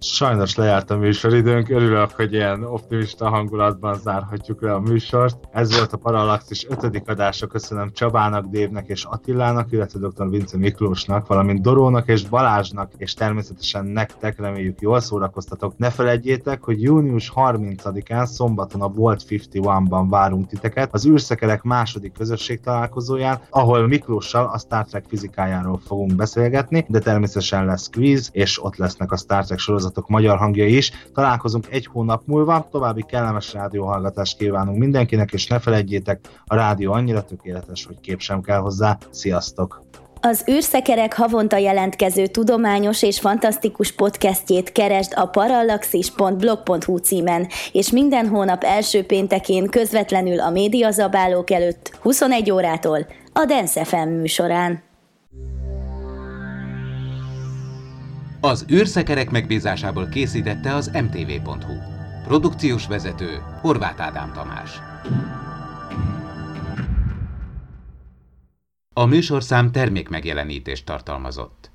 [SPEAKER 3] Sajnos lejárt a műsoridőnk, örülök, hogy ilyen optimista hangulatban zárhatjuk le a műsort. Ez volt a Parallaxis 5. adása, köszönöm Csabának, Dévnek és Attilának, illetve dr. Vince Miklósnak, valamint Dorónak és Balázsnak, és természetesen nektek, reméljük jól szórakoztatok. Ne felejtjétek, hogy június 30-án szombaton a Volt 51-ban várunk titeket, az űrszekerek második közösség találkozóján, ahol Miklóssal a Star Trek fizikájáról fogunk beszélgetni, de természetesen lesz quiz, és ott lesznek a Star Trek sorozatok magyar hangjai is. Találkozunk egy hónap múlva, további kellemes rádióhallgatást kívánunk mindenkinek, és ne felejtjétek, a rádió annyira tökéletes, hogy kép sem kell hozzá. Sziasztok!
[SPEAKER 2] Az űrszekerek havonta jelentkező tudományos és fantasztikus podcastjét keresd a parallaxis.blog.hu címen, és minden hónap első péntekén közvetlenül a médiazabálók előtt 21 órától a Dance FM műsorán.
[SPEAKER 1] Az űrszekerek megbízásából készítette az mtv.hu. Produkciós vezető Horváth Ádám Tamás. A műsorszám termék megjelenítést tartalmazott.